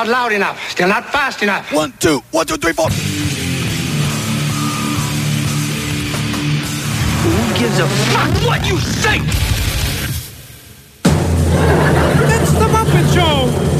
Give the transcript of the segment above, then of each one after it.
Not loud enough. Still not fast enough. One, two, one, two, three, four. Who gives a fuck what you say? It's the Muppet Show!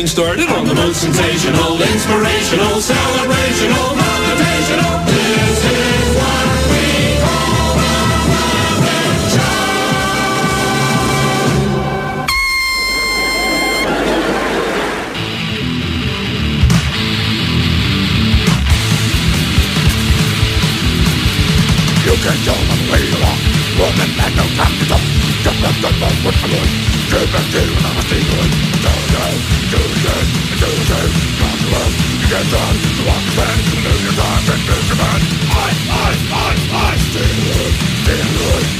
To started on the most sensational, inspirational, celebrational, motivational. This is what we call the Muppet Show. You can tell them the way you walk. Woman had no time to talk. Just let them know what I'm. Keep it still when I'm stealing. You, you, you, the world. You Still, still,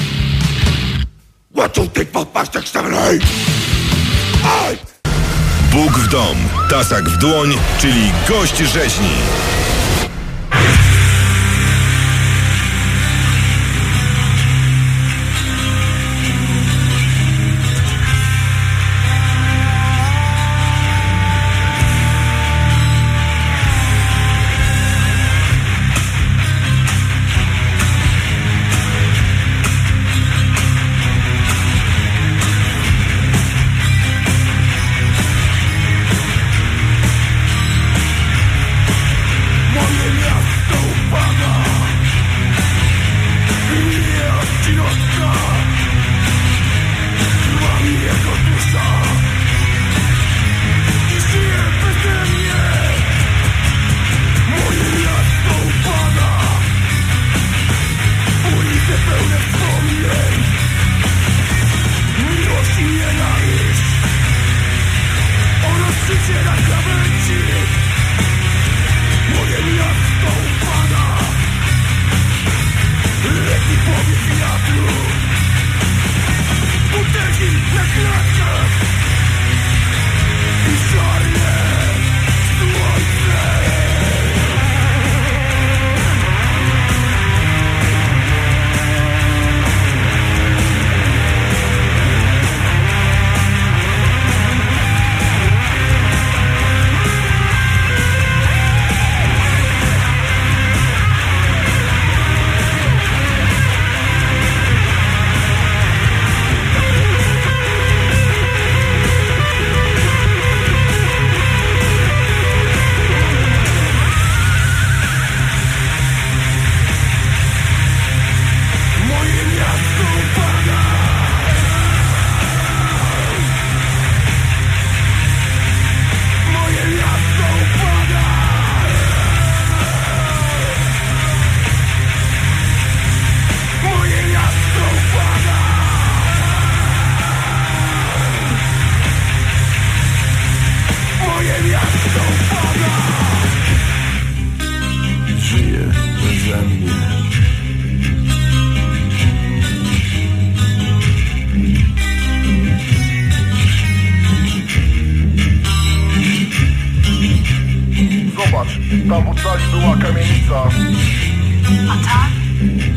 eight. Eight. Bóg w dom, tasak w dłoń, czyli gość rzeźni.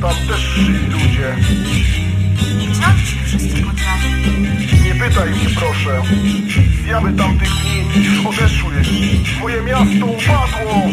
Tam też szli ludzie. Gdzie oni się wszyscy podzieli? Nie pytaj mnie proszę. Zjawy tamtych dni już odeszły. Moje miasto upadło.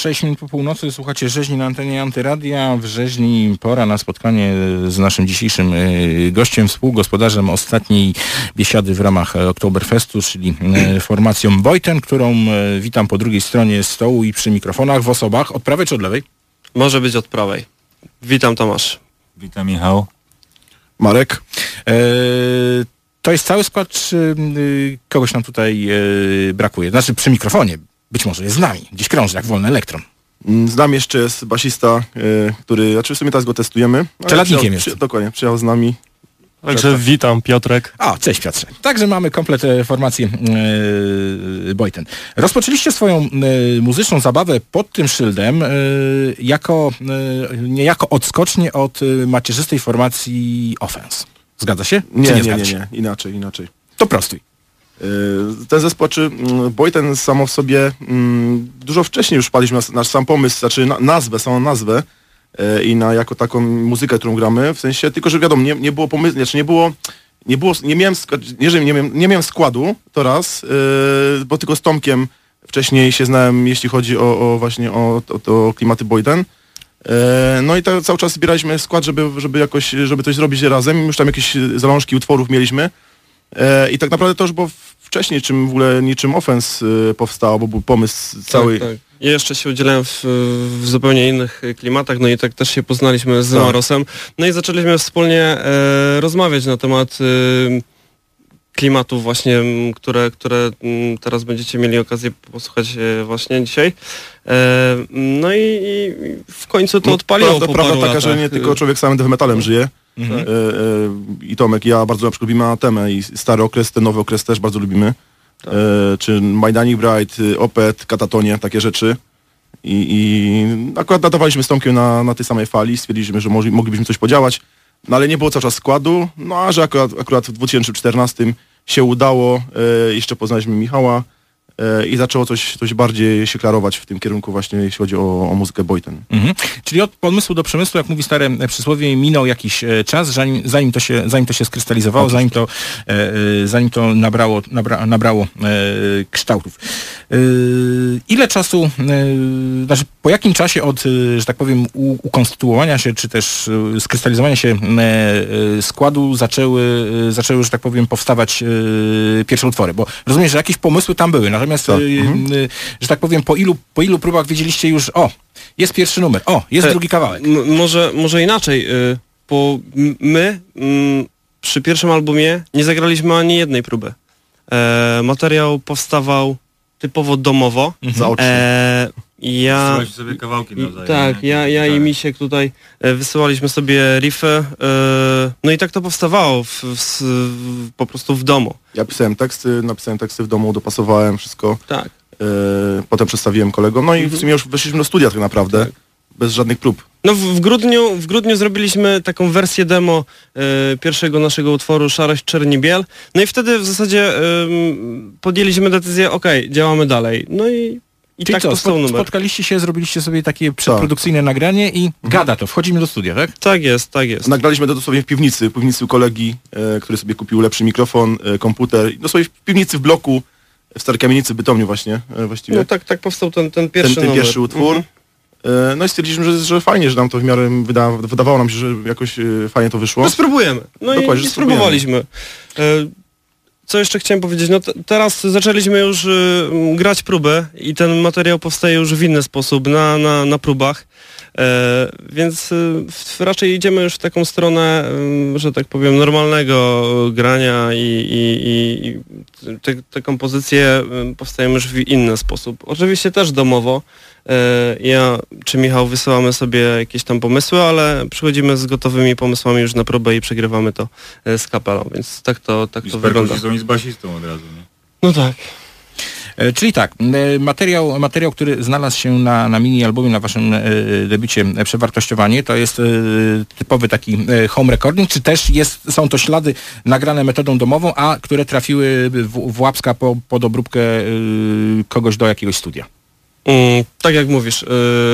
Sześć minut po północy słuchacie rzeźni na antenie Antyradia. W rzeźni pora na spotkanie z naszym dzisiejszym e, gościem, współgospodarzem ostatniej biesiady w ramach Oktoberfestu, czyli e, formacją Wojten, którą e, witam po drugiej stronie stołu i przy mikrofonach w osobach. Od prawej czy od lewej? Może być od prawej. Witam Tomasz. Witam Michał. Marek. E, to jest cały skład, czy y, kogoś nam tutaj e, brakuje? Znaczy przy mikrofonie. Być może jest z nami. Gdzieś krąży jak wolny elektron. Mm, Z nami jeszcze jest basista, y, który, znaczy w sumie teraz go testujemy. Czeladnikiem jest. Przy, dokładnie, przyjechał z nami. Także witam Piotrek. A, cześć Piotrze. Także mamy komplet e, formacji e, Bojten. Rozpoczęliście swoją e, muzyczną zabawę pod tym szyldem e, jako, e, niejako odskocznie od e, macierzystej formacji Offense. Zgadza się? Nie, Czy nie, nie, nie, się? inaczej, inaczej. To prostuj. Y, Ten zespół, czy mm, Boyten samo w sobie mm, dużo wcześniej już s- nasz sam pomysł, znaczy na, nazwę, samą nazwę y, i na jako taką muzykę, którą gramy, w sensie, tylko że wiadomo, nie, nie było pomysłu, znaczy nie było, nie było, nie miałem, nie, że nie miałem, nie miałem składu, to raz, y, bo tylko z Tomkiem wcześniej się znałem, jeśli chodzi o, o właśnie o, o, o klimaty Boyden. No i to cały czas zbieraliśmy skład, żeby, żeby jakoś, żeby coś zrobić razem. Już tam jakieś zalążki utworów mieliśmy. E, I tak naprawdę to już było wcześniej, czym w ogóle niczym Offense e, powstało, bo był pomysł cały. Tak, tak. Ja jeszcze się udzielałem w, w zupełnie innych e, klimatach, no i tak też się poznaliśmy z Tak. Marosem. No i zaczęliśmy wspólnie e, rozmawiać na temat e, klimatów właśnie, m, które, które m, teraz będziecie mieli okazję posłuchać e, właśnie dzisiaj. No i, i w końcu to No, odpaliło Prawda, prawda taka, że nie tylko człowiek samym death metalem żyje. Mhm. E, e, I Tomek, ja bardzo na przykład lubimy Anatemę i stary okres, ten nowy okres też bardzo lubimy. Tak. E, czy Majdanik Bright, y, Opet, Katatonie, takie rzeczy. I, i akurat datowaliśmy z Tomkiem na, na tej samej fali, stwierdziliśmy, że moglibyśmy coś podziałać. no ale nie było cały czas składu, no a że akurat, akurat w 2014 się udało, jeszcze poznaliśmy Michała i zaczęło coś, coś bardziej się klarować w tym kierunku właśnie, jeśli chodzi o, o muzykę Boyten. Mhm. Czyli od pomysłu do przemysłu, jak mówi stare e, przysłowie, minął jakiś e, czas, zanim, zanim, to, się, zanim to się skrystalizowało, zanim to, e, e, zanim to nabrało, nabra, nabrało e, kształtów. E, ile czasu, e, znaczy po jakim czasie od, e, że tak powiem, ukonstytuowania się, czy też e, skrystalizowania się e, składu zaczęły, e, zaczęły, że tak powiem, powstawać pierwsze utwory? Bo rozumiem, że jakieś pomysły tam były, natomiast, Tak, mhm. że tak powiem, po ilu, po ilu próbach wiedzieliście już, o, jest pierwszy numer, o, jest E, drugi kawałek. Może, może inaczej, y, bo my przy pierwszym albumie nie zagraliśmy ani jednej próby. E, materiał powstawał typowo domowo. Zaocznie. E, ja, Wysyłaliście sobie kawałki i- nawzajem, tak, ja, ja i Tak. Misiek tutaj e, wysyłaliśmy sobie riffy. E, no i tak to powstawało w, w, w, po prostu w domu. Ja pisałem teksty, napisałem teksty w domu, dopasowałem wszystko. Tak. E, potem przedstawiłem kolegom, no i w sumie już weszliśmy do studia tak naprawdę, bez żadnych prób. No w, w, grudniu, w grudniu zrobiliśmy taką wersję demo e, pierwszego naszego utworu Szarość, Czerni, Biel. No i wtedy w zasadzie em, podjęliśmy decyzję, okej, działamy dalej. No i, i Czyli tak co, powstał spo- numer. spotkaliście się, zrobiliście sobie takie przedprodukcyjne nagranie i gada to, wchodzimy do studia, tak? Tak jest, tak jest. Nagraliśmy to dosłownie w piwnicy, w piwnicy u kolegi, e, który sobie kupił lepszy mikrofon, e, komputer. Dosłownie w piwnicy w bloku, w Starej Kamienicy, Bytomiu właśnie, e, właściwie. No tak, tak powstał ten, ten pierwszy ten, ten numer. pierwszy utwór. Mhm. E, No i stwierdziliśmy, że, że fajnie, że nam to w miarę wyda, wydawało nam się, że jakoś e, fajnie to wyszło. No spróbujemy. No Dokładnie, i, i spróbowaliśmy. Co jeszcze chciałem powiedzieć? No teraz zaczęliśmy już y, grać próbę i ten materiał powstaje już w inny sposób, na, na, na próbach. E, więc y, w, raczej idziemy już w taką stronę, że tak powiem, normalnego grania i, i, i, te, te kompozycje powstają już w inny sposób. Oczywiście też domowo. E, Ja czy Michał wysyłamy sobie jakieś tam pomysły, ale przychodzimy z gotowymi pomysłami już na próbę i przegrywamy to e, z kapelą, więc tak to, tak I to z wygląda. i z basistą od razu, nie? No tak. E, Czyli tak, materiał, materiał który znalazł się na, na mini-albumie, na waszym debicie Przewartościowanie, to jest typowy taki home recording, czy też jest, są to ślady nagrane metodą domową, a które trafiły w, w łapska po, pod obróbkę kogoś do jakiegoś studia? Mm, tak jak mówisz. Yy...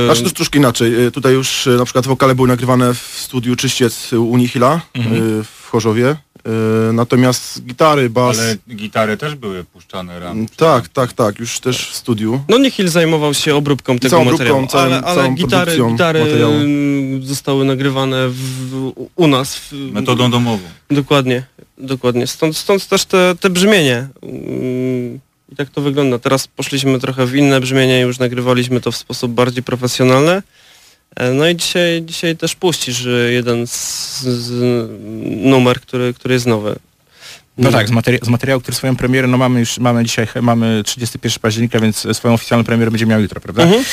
Znaczy to jest troszkę inaczej. E, Tutaj już e, na przykład wokale były nagrywane w studiu Czyściec u Nihila Mhm. e, w Chorzowie. E, Natomiast gitary, bas... Ale gitary też były puszczane ram. Tak, tak, tak, już też w studiu. No Nihil zajmował się obróbką tego Całą obróbką, materiału, całym- ale, ale całą gitary, gitary materiału. mm, zostały nagrywane w, u nas. W, Metodą domową. Dokładnie, dokładnie. Stąd, stąd też te, te brzmienie. I tak to wygląda. Teraz poszliśmy trochę w inne brzmienie, już nagrywaliśmy to w sposób bardziej profesjonalny. E, No i dzisiaj, dzisiaj też puścisz jeden z, z numer, który, który jest nowy. No tak, z, materi- z materiału, który swoją premierę, no mamy już, mamy dzisiaj, mamy 31 października, więc swoją oficjalną premierę będzie miał jutro, prawda? Mhm.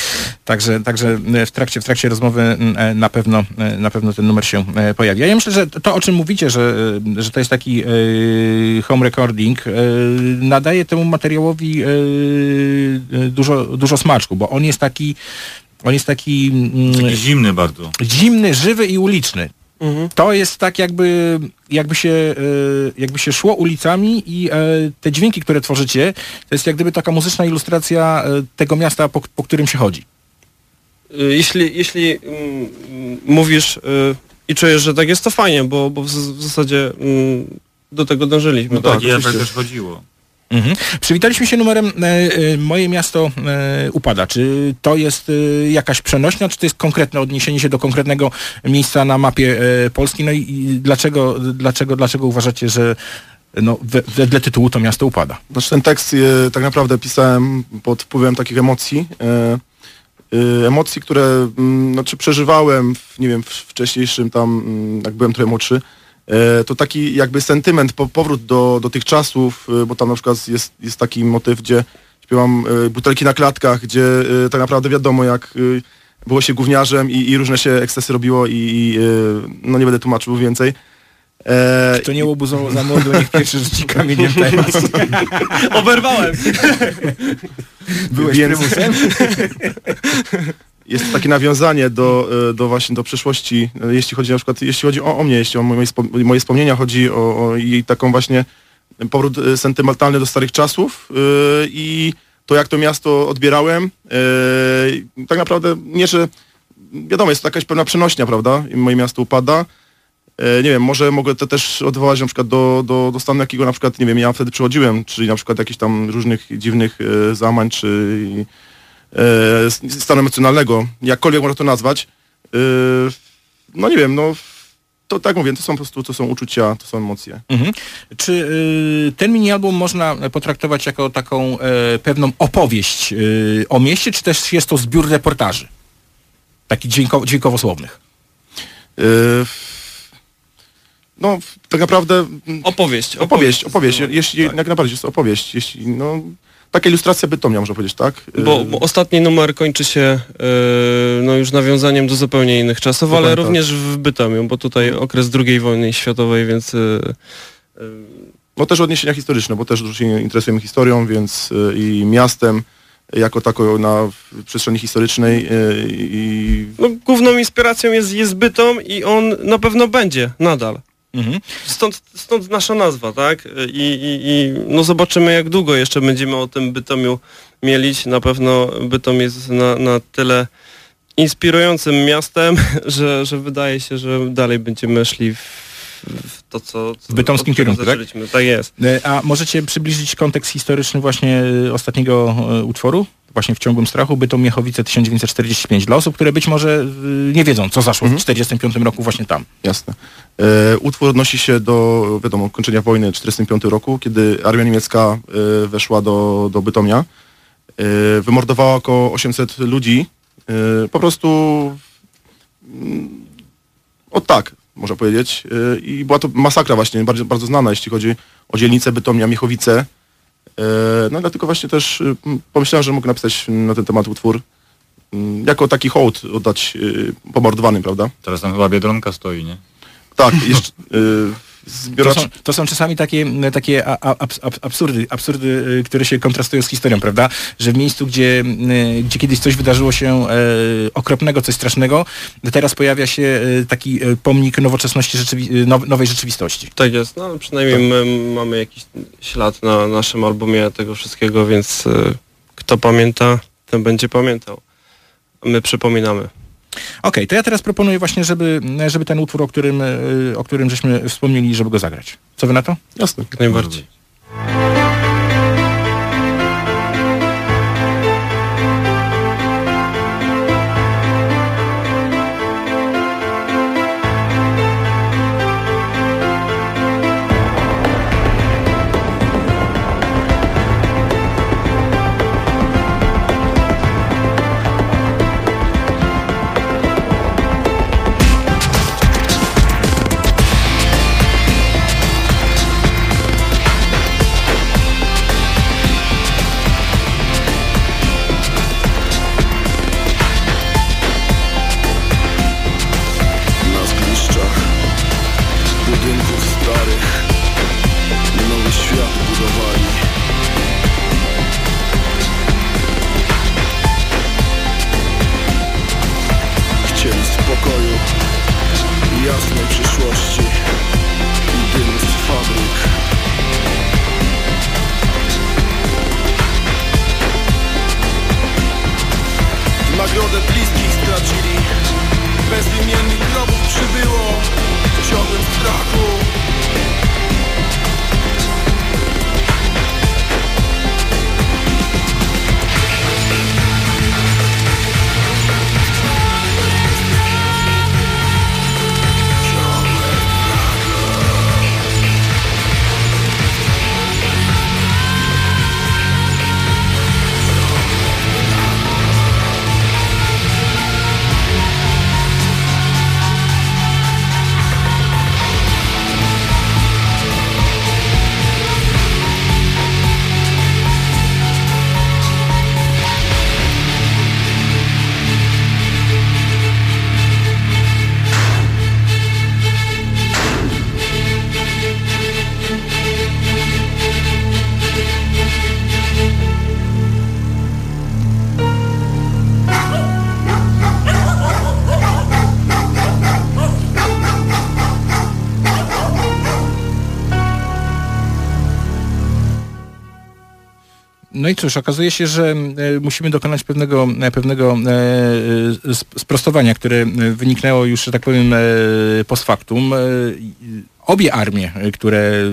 Także, także e, w trakcie, w trakcie rozmowy m, e, na pewno, e, na pewno ten numer się pojawi. Ja myślę, że to, o czym mówicie, że, że to jest taki home recording, nadaje temu materiałowi dużo, dużo smaczku, bo on jest taki, on jest taki... mm, Taki zimny bardzo. Zimny, żywy i uliczny. Mhm. To jest tak jakby, jakby, się, e, jakby się szło ulicami i e, te dźwięki, które tworzycie, to jest jak gdyby taka muzyczna ilustracja e, tego miasta, po, po którym się chodzi. Jeśli, jeśli mm, mówisz i czujesz, że tak jest, to fajnie, bo, bo w, zasadzie mm, do tego dążyliśmy. No tak, i efekt też chodziło. Mhm. Przywitaliśmy się numerem e, e, Moje miasto e, upada. Czy to jest e, jakaś przenośnia, czy to jest konkretne odniesienie się do konkretnego miejsca na mapie e, Polski? No i, i dlaczego, dlaczego, dlaczego uważacie, że no, we, wedle tytułu to miasto upada? Znaczy ten tekst e, tak naprawdę pisałem pod wpływem takich emocji. Emocji, które mm, znaczy przeżywałem, w, nie wiem, w wcześniejszym tam, mm, jak byłem trochę młodszy. E, to taki jakby sentyment, po, powrót do, do tych czasów, e, bo tam na przykład jest, jest taki motyw, gdzie śpiewam e, butelki na klatkach, gdzie tak naprawdę wiadomo jak było się gówniarzem i, i różne się ekscesy robiło i, i no nie będę tłumaczył więcej. E, Kto nie łobuzował za młodu, niech pierwszy rzuci kamieniem w temat. Oberwałem! Byłeś Więc- prymusem? jest takie nawiązanie do, e, do właśnie do przeszłości, e, jeśli chodzi na przykład, jeśli chodzi o, o mnie, jeśli o moje, moje wspomnienia, chodzi o, o i taką właśnie powrót e, sentymentalny do starych czasów e, i to jak to miasto odbierałem, e, tak naprawdę nie, że wiadomo, jest to jakaś pewna przenośnia, prawda, i moje miasto upada, nie wiem, może mogę to też odwołać na przykład do, do, do stanu jakiego na przykład, nie wiem, ja wtedy przychodziłem, czyli na przykład jakichś tam różnych dziwnych zamań, czy stanu emocjonalnego, jakkolwiek można to nazwać. E, no nie wiem, no to tak mówię, to są po prostu, to są uczucia, to są emocje. Mhm. Czy y, ten mini-album można potraktować jako taką e, pewną opowieść y, o mieście, czy też jest to zbiór reportaży? Takich dźwięko, dźwiękowo-słownych. E, no tak naprawdę... Opowieść. Opowieść, opowieść, jeśli, jak naprawdę jest to opowieść, jeśli, no taka ilustracja Bytomia, można powiedzieć, tak? Bo, bo ostatni numer kończy się e, no już nawiązaniem do zupełnie innych czasów, ale Dokładnie tak. również w Bytomiu, bo tutaj okres II wojny światowej, więc e, No też odniesienia historyczne, bo też dużo się interesujemy historią, więc y, i miastem jako tako na przestrzeni historycznej y, i no, główną inspiracją jest, jest Bytom i on na pewno będzie nadal. Mhm. Stąd, stąd nasza nazwa, tak? I, i, I no zobaczymy jak długo jeszcze będziemy o tym Bytomiu mielić. Na pewno Bytom jest na, na tyle inspirującym miastem, że, że wydaje się, że dalej będziemy szli w, w to, co, co W bytomskim kierunku, tak? Tak jest. E, A możecie przybliżyć kontekst historyczny właśnie ostatniego e, utworu? Właśnie w ciągłym strachu, Bytom Miechowice 1945. Dla osób, które być może y, nie wiedzą, co zaszło w 1945 roku właśnie tam. jasne. E, utwór odnosi się do, wiadomo, kończenia wojny w 1945 roku, kiedy armia niemiecka e, weszła do, do Bytomia. E, wymordowała około 800 ludzi. E, po prostu mm, o tak, można powiedzieć. E, I była to masakra właśnie, bardzo, bardzo znana, jeśli chodzi o dzielnicę Bytomia, Miechowice. E, No i dlatego właśnie też y, pomyślałem, że mógł napisać na ten temat utwór. mm, Jako taki hołd oddać y, pomordowanym, prawda? Teraz tam chyba Biedronka stoi, nie? Tak, jeszcze y, To są, to są czasami takie, takie absurdy, absurdy, y, które się kontrastują z historią, prawda? Że w miejscu, gdzie, y, gdzie kiedyś coś wydarzyło się e, okropnego, coś strasznego, teraz pojawia się e, taki e, pomnik nowoczesności, rzeczywi- now, nowej rzeczywistości. Tak jest, no przynajmniej my mamy jakiś ślad na naszym albumie tego wszystkiego, więc kto pamięta, ten będzie pamiętał. My przypominamy. Okej, to ja teraz proponuję właśnie, żeby, żeby ten utwór, o którym, e, o którym żeśmy wspomnieli, żeby go zagrać. Co wy na to? Jasne. Jak najbardziej. I cóż, okazuje się, że e, musimy dokonać pewnego, e, pewnego e, sp- sprostowania, które wyniknęło już, że tak powiem, post factum. Obie armie, e, które e,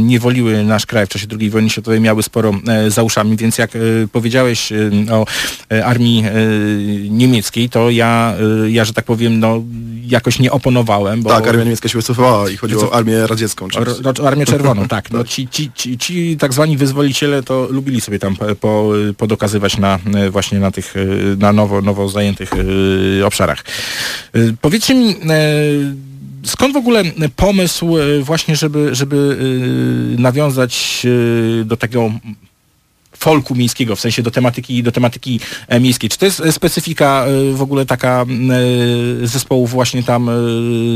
niewoliły nasz kraj w czasie II wojny światowej miały sporo e, za uszami, więc jak e, powiedziałeś e, o e, armii niemieckiej, to ja, ja, że tak powiem, no jakoś nie oponowałem. Bo... Tak, armia niemiecka się wycofywała i chodzi o armię radziecką. O, oczywiście. ro- o Armię Czerwoną, tak. No, ci, ci, ci, ci tak zwani wyzwoliciele to lubili sobie tam po- po, podokazywać na właśnie na tych, na nowo, nowo zajętych obszarach. Powiedzcie mi, skąd w ogóle pomysł e, właśnie, żeby, żeby e, nawiązać e, do tego folku miejskiego, w sensie do tematyki, do tematyki miejskiej. Czy to jest specyfika w ogóle taka zespołów właśnie tam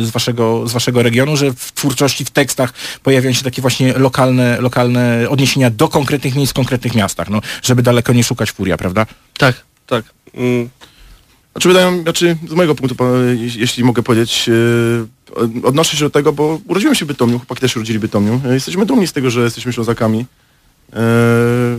z waszego, z waszego regionu, że w twórczości, w tekstach pojawiają się takie właśnie lokalne, lokalne odniesienia do konkretnych miejsc konkretnych miastach, no, żeby daleko nie szukać furia, prawda? Tak, tak. Mm, Znaczy wydają, znaczy z mojego punktu, jeśli- mogę powiedzieć, e, odnoszę się do tego, bo urodziłem się w Bytomiu, chłopaki też urodzili Bytomiu. E, Jesteśmy dumni z tego, że jesteśmy Ślązakami, e,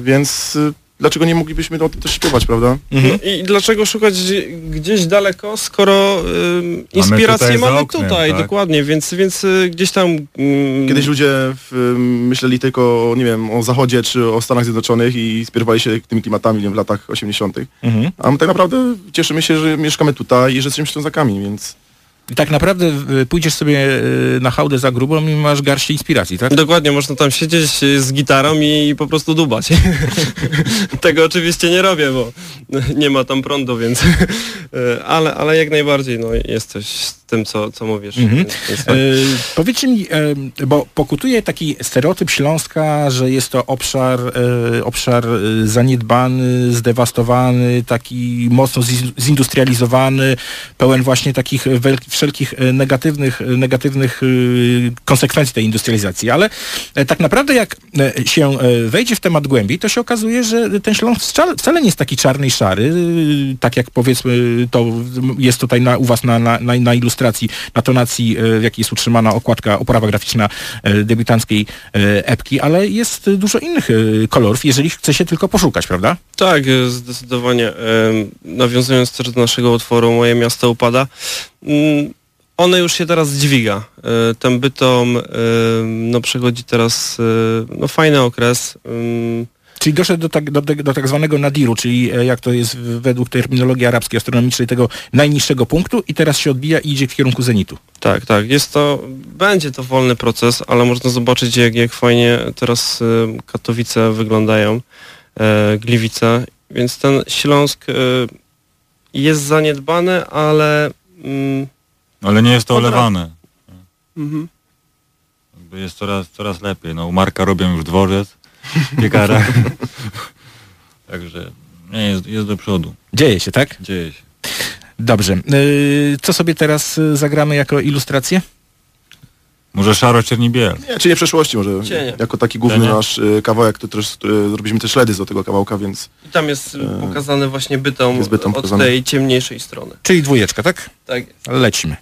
więc dlaczego nie moglibyśmy o tym też śpiewać, prawda? No I dlaczego szukać gdzie- gdzieś daleko, skoro ym, inspiracje tutaj za mamy oknem, tutaj, tak? dokładnie, więc, więc y, gdzieś tam... mm, Kiedyś ludzie w, myśleli tylko, nie wiem, o Zachodzie czy o Stanach Zjednoczonych i inspirowali się tymi klimatami wiem, w latach 80. Mhm. A my tak naprawdę cieszymy się, że mieszkamy tutaj i że jesteśmy Ślązakami, więc... I tak naprawdę pójdziesz sobie y, na hałdę za grubą i masz garści inspiracji, tak? Dokładnie, można tam siedzieć y, z gitarą i po prostu dubać. Tego oczywiście nie robię, bo nie ma tam prądu, więc... y, ale, ale jak najbardziej, no jest coś tym, co, co mówisz. Mhm. Tak. E, powiedzcie mi, e, bo pokutuje taki stereotyp Śląska, że jest to obszar, e, obszar zaniedbany, zdewastowany, taki mocno zi- zindustrializowany, pełen właśnie takich wszelkich negatywnych, negatywnych konsekwencji tej industrializacji. Ale tak naprawdę jak się wejdzie w temat głębiej, to się okazuje, że ten Śląsk wcale, nie jest taki czarny i szary, tak jak powiedzmy to jest tutaj na, u Was na, na, na, na ilustracji, na tonacji, e, w jakiej jest utrzymana okładka, oprawa graficzna e, debiutanckiej e, epki, ale jest dużo innych kolorów, jeżeli chce się tylko poszukać, prawda? Tak, zdecydowanie. Nawiązując też do naszego utworu Moje miasto upada, mm, one już się teraz dźwiga. Ten bytom no, przechodzi teraz no, fajny okres. Czyli doszedł do tak, do, do tak zwanego nadiru, czyli e, jak to jest według terminologii arabskiej, astronomicznej, tego najniższego punktu i teraz się odbija i idzie w kierunku zenitu. Tak, tak. Jest to, będzie to wolny proces, ale można zobaczyć jak, jak fajnie teraz e, Katowice wyglądają, e, Gliwice, więc ten Śląsk jest zaniedbany, ale... Mm, Ale nie jest to olewane. mhm. Jest coraz, coraz lepiej. No, u Marka robią już dworzec, piekara. Także nie, jest, jest do przodu. Dzieje się, tak? Dzieje się. Dobrze. E, Co sobie teraz e, zagramy jako ilustrację? Może szaro czerni biel. Nie, czy nie przeszłości może, Cienie. jako taki główny Cienie. nasz y, kawałek, to też y, zrobiliśmy też śledy do tego kawałka, więc I tam jest e, pokazany właśnie bytom, jest bytom od pokazany. tej ciemniejszej strony. Czyli dwójeczka, tak? Tak jest. Lecimy.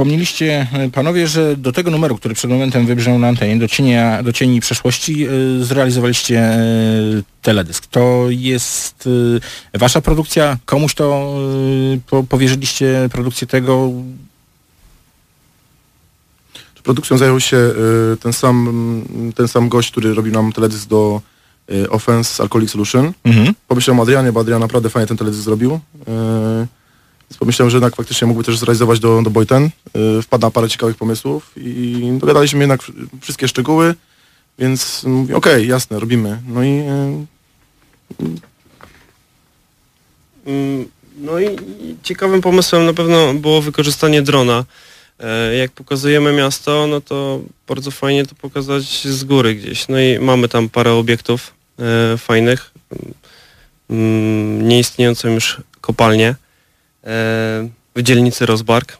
Wspomnieliście e, panowie, że do tego numeru, który przed momentem wybrzmiał na antenie, do, cienia, do cieni przeszłości, e, zrealizowaliście e, teledysk. To jest wasza produkcja? Komuś to po, powierzyliście produkcję tego? Produkcją zajął się ten sam, ten sam gość, który robił nam teledysk do Offense Alcoholic Solution. Mhm. Pomyślałem o Adrianie, bo Adrian naprawdę fajnie ten teledysk zrobił. Więc pomyślałem, że jednak faktycznie mógłby też zrealizować do, do Boyten. Y, wpadł na parę ciekawych pomysłów i dogadaliśmy jednak wszy- wszystkie szczegóły, więc mówię, okej, jasne, robimy. No i y, Mm, No i ciekawym pomysłem na pewno było wykorzystanie drona. E, Jak pokazujemy miasto, no to bardzo fajnie to pokazać z góry gdzieś. No i mamy tam parę obiektów e, fajnych. Mm, Nieistniejącą już kopalnię e, w dzielnicy Rozbark.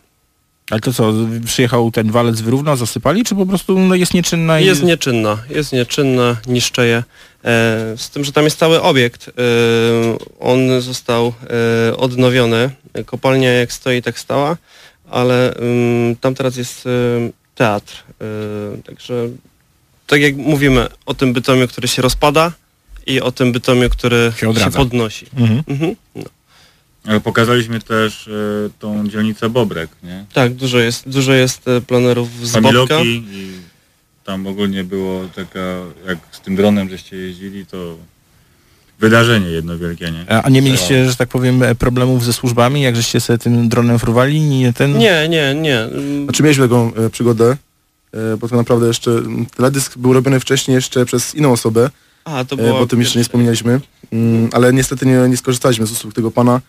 Ale to co, przyjechał ten walec wyrówna, zasypali, czy po prostu no, jest nieczynna i... Jest nieczynna, jest nieczynna, niszczeje. E, z tym, że tam jest cały obiekt. E, on został e, odnowiony. Kopalnia jak stoi, tak stała, ale ym, tam teraz jest e, teatr. E, także tak jak mówimy o tym Bytomiu, który się rozpada i o tym Bytomiu, który się, odradza. podnosi. Mhm. Mhm. No. Ale pokazaliśmy też e, tą dzielnicę Bobrek, nie? Tak, dużo jest, dużo jest e, planerów z Bobka. Familoki i tam ogólnie było taka, jak z tym dronem żeście jeździli, to wydarzenie jedno wielkie, nie? A nie mieliście, że tak powiem, e, problemów ze służbami, jak żeście sobie tym dronem fruwali? Nie, ten... Nie, nie, nie. Znaczy mieliśmy taką e, przygodę, e, bo tak naprawdę jeszcze teledysk był robiony wcześniej jeszcze przez inną osobę, A, to e, było bo o tym jeszcze nie wspominaliśmy, mm, ale niestety nie, nie skorzystaliśmy z usług tego pana,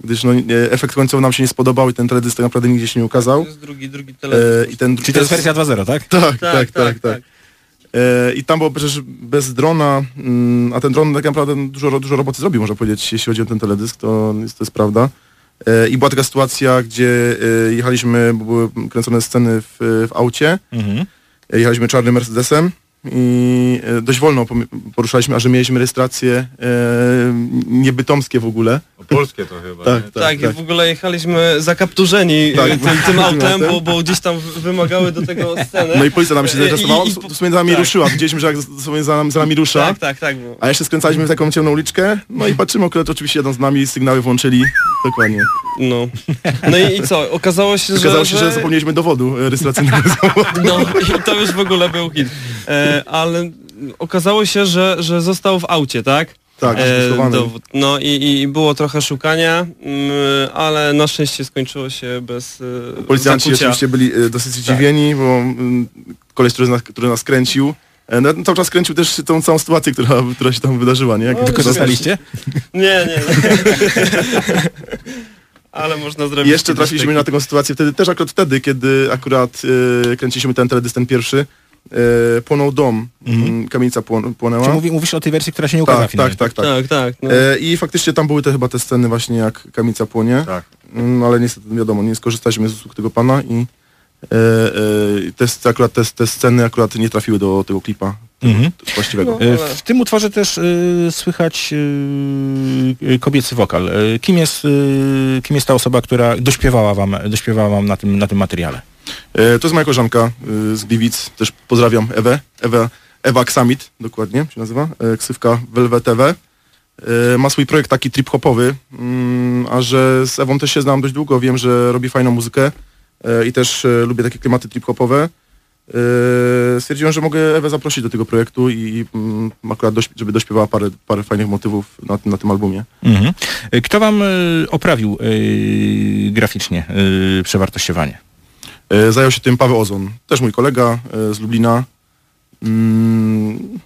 gdyż no, efekt końcowy nam się nie spodobał i ten teledysk tak naprawdę nigdzie się nie ukazał. To jest drugi, drugi teledysk. E, i ten, Czyli to jest wersja 2.0, tak? Tak, tak, tak, tak. E, I tam było przecież bez drona, mm, a ten dron tak naprawdę dużo, dużo roboty zrobił, można powiedzieć, jeśli chodzi o ten teledysk, to jest, to jest prawda. E, I była taka sytuacja, gdzie e, jechaliśmy, bo były kręcone sceny w, w aucie. Mhm. Jechaliśmy czarnym Mercedesem i dość wolno poruszaliśmy, a że mieliśmy rejestracje e, niebytomskie w ogóle. Polskie to chyba. Tak, nie? tak, Tak, tak. i w ogóle jechaliśmy zakapturzeni Tak. tym, tym autem, bo, bo gdzieś tam wymagały do tego sceny. No i policja nam się zainteresowała, w sumie za nami tak. ruszyła. Widzieliśmy, że jak sobie za, nam- za nami rusza. Tak, tak, tak. Było. A jeszcze skręcaliśmy w taką ciemną uliczkę, no i patrzymy, akurat oczywiście jadą z nami, sygnały włączyli. Dokładnie. No. No i, i co? Okazało się, że... Okazało się, że zapomnieliśmy dowodu rejestracyjnego. No i to już w ogóle był hit. E, ale okazało się, że, że został w aucie, tak? Tak, zdecydowanie. dowód. No i, i było trochę szukania, mm, ale na szczęście skończyło się bez e, Policjanci zakucia. oczywiście byli e, dosyć zdziwieni, bo mm, koleś, który nas, który nas kręcił, e, no, cały czas kręcił też tą całą sytuację, która, która się tam wydarzyła, nie? Jak No, Wykorzystaliście? Nie, nie, nie. ale można zrobić... Jeszcze trafiliśmy na taką sytuację wtedy, też akurat wtedy, kiedy akurat e, kręciliśmy ten teledysk, ten pierwszy, e, płonął dom, mm. kamienica płon, płonęła. Czy mówi, mówisz o tej wersji, która się nie ukazała tak, finalnie? tak, tak, tak. Tak, tak. No. E, I faktycznie tam były te chyba te sceny właśnie jak kamienica płonie. Tak. Mm, ale niestety wiadomo, nie skorzystaliśmy z usług tego pana i e, e, te, akurat te, te sceny akurat nie trafiły do tego klipa Mhm. właściwego. E, W tym utworze też y, słychać y, kobiecy wokal. Kim, jest, y, kim jest ta osoba, która dośpiewała wam, dośpiewała wam na, tym, na tym materiale? E, to jest moja koleżanka e, z Gliwic, też pozdrawiam Ewę, Ewa, Ewa Xamit dokładnie się nazywa, e, ksywka Velvet Ewe. Ma swój projekt taki trip-hopowy, mm, a że z Ewą też się znam dość długo, wiem, że robi fajną muzykę e, i też e, lubię takie klimaty trip-hopowe. E, stwierdziłem, że mogę Ewę zaprosić do tego projektu i mm, akurat żeby dośpiewała parę, parę fajnych motywów na, na tym albumie. Mhm. Kto wam oprawił graficznie y, przewartościowanie? E, Zajął się tym Paweł Ozon, też mój kolega e, z Lublina. Mm,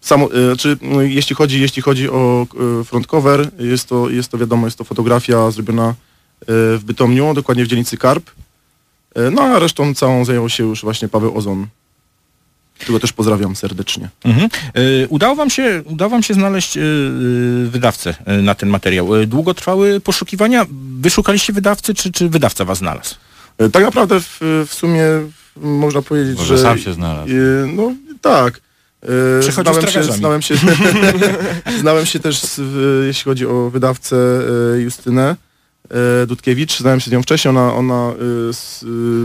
Samo, e, czy, no, jeśli, chodzi, jeśli chodzi o front cover, jest to, jest to wiadomo, jest to fotografia zrobiona w Bytomiu, dokładnie w dzielnicy Karp. No a resztą całą zajął się już właśnie Paweł Ozon. Którego też pozdrawiam serdecznie. Mhm. Udało wam się, udało wam się znaleźć wydawcę na ten materiał. Długo trwały poszukiwania? Wyszukaliście wydawcy, czy, czy wydawca was znalazł? E, Tak naprawdę w, w sumie można powiedzieć, Może że... sam się znalazł. No tak. E, Znałem się, znałem, się, znałem się też, z, jeśli chodzi o wydawcę e, Justynę Dudkiewicz, znałem się z nią wcześniej, ona, ona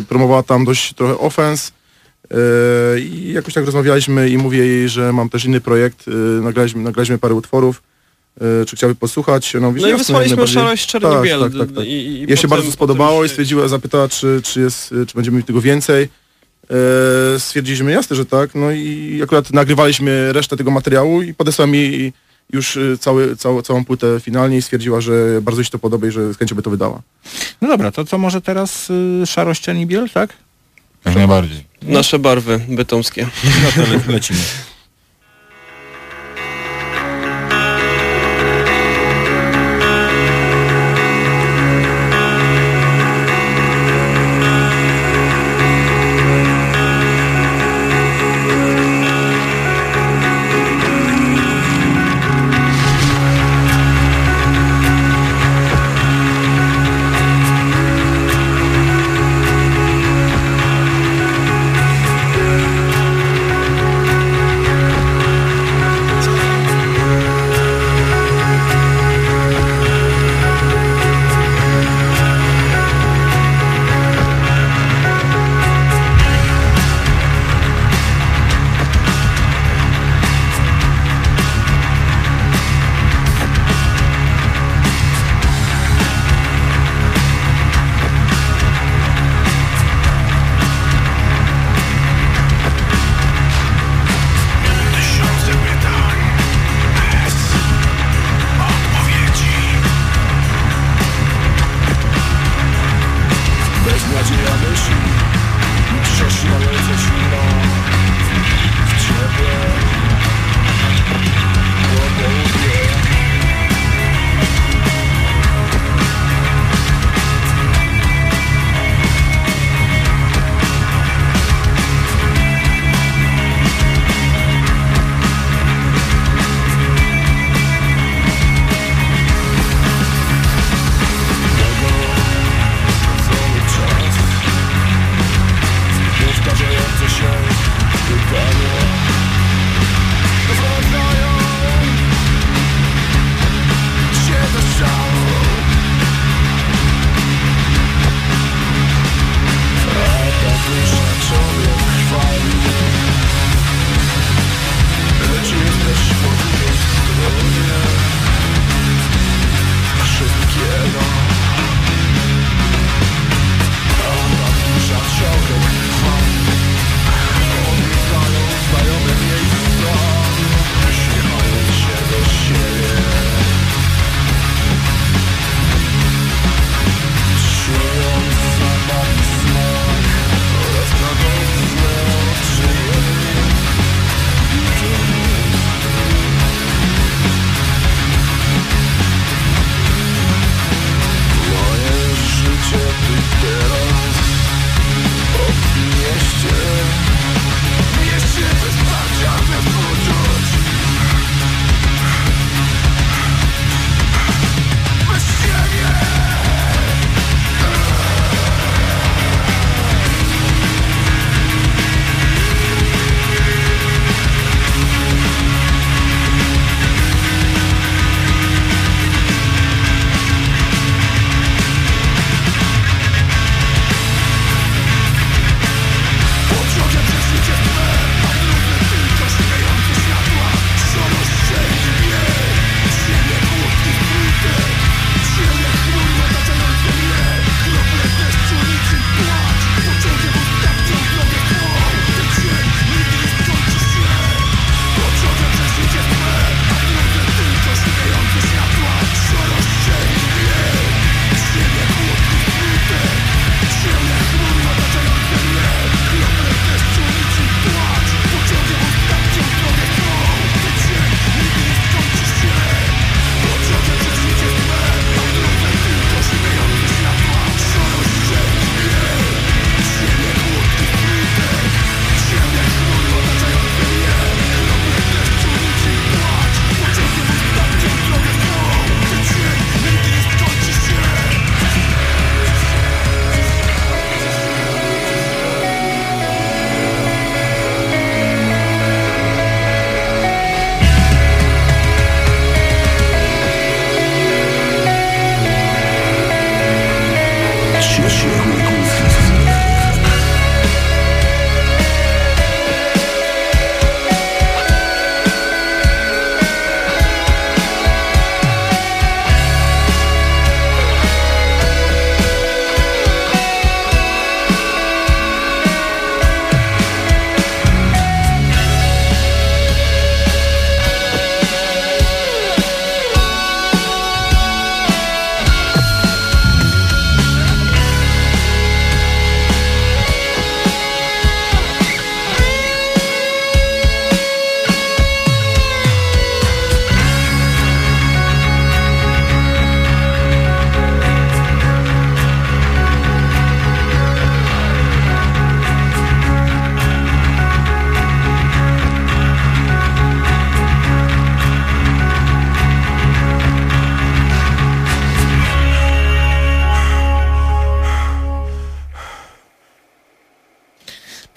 promowała tam dość trochę ofens i jakoś tak rozmawialiśmy i mówię jej, że mam też inny projekt, nagraliśmy, nagraliśmy parę utworów, czy chciałaby posłuchać. No że i wysłaliśmy. Szarość Czerni Tak, tak, tak, tak. I, i Jej się bardzo spodobało potem i się- stwierdziła, zapytała, czy, czy, jest, czy będziemy mieli tego więcej. E, stwierdziliśmy jasne, że tak. No i akurat nagrywaliśmy resztę tego materiału i podesłałem jej już e, cały, całą, całą płytę finalnie i stwierdziła, że bardzo się to podoba i że z chęcią by to wydała. No dobra, to co może teraz y, szarość Czerni Biel, tak? Jak najbardziej. Nasze barwy bytomskie. No to lecimy.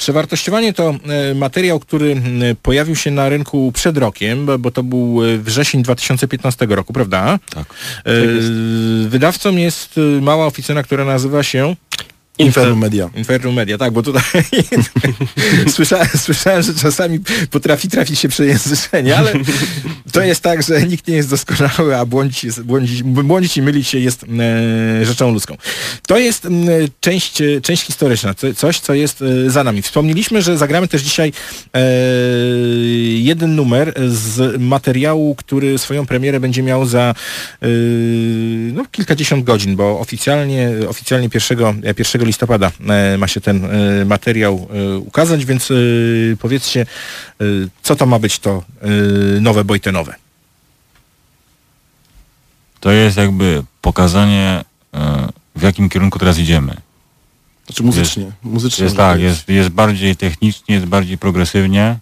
Przewartościowanie to e, materiał, który pojawił się na rynku przed rokiem, bo, to był e, wrzesień 2015 roku, prawda? Tak. E, wydawcą jest e, mała oficyna, która nazywa się Inferno Media. Inferno Media, tak, bo tutaj słyszałem, słyszałem, że czasami potrafi trafić się przejęzyczenie, ale to jest tak, że nikt nie jest doskonały, a błądzić, jest- błądzić, błądzić i mylić się jest e, rzeczą ludzką. To jest m, część, część historyczna, co, coś, co jest e, za nami. Wspomnieliśmy, że zagramy też dzisiaj e, jeden numer z materiału, który swoją premierę będzie miał za e, no, kilkadziesiąt godzin, bo oficjalnie, oficjalnie 1, 1 listopada e, ma się ten e, materiał e, ukazać, więc powiedzcie, co to ma być to nowe Bojtenowe. To jest jakby pokazanie, w jakim kierunku teraz idziemy. Znaczy muzycznie. Jest, muzycznie jest tak, jest, jest bardziej technicznie, jest bardziej progresywnie,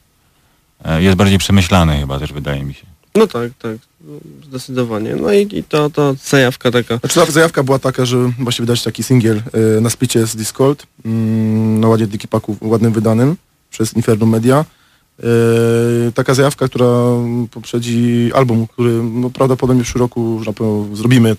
jest bardziej przemyślany chyba też wydaje mi się. No tak, tak, no, zdecydowanie. No i, i to, to zajawka taka. Znaczy ta zajawka była taka, że właśnie wydać taki singiel e, na spicie z Discord, mm, na ładzie Dikipaku ładnym wydanym przez Inferno Media. E, taka zajawka, która poprzedzi album, który no, prawdopodobnie w przyszłym roku że na pewno zrobimy,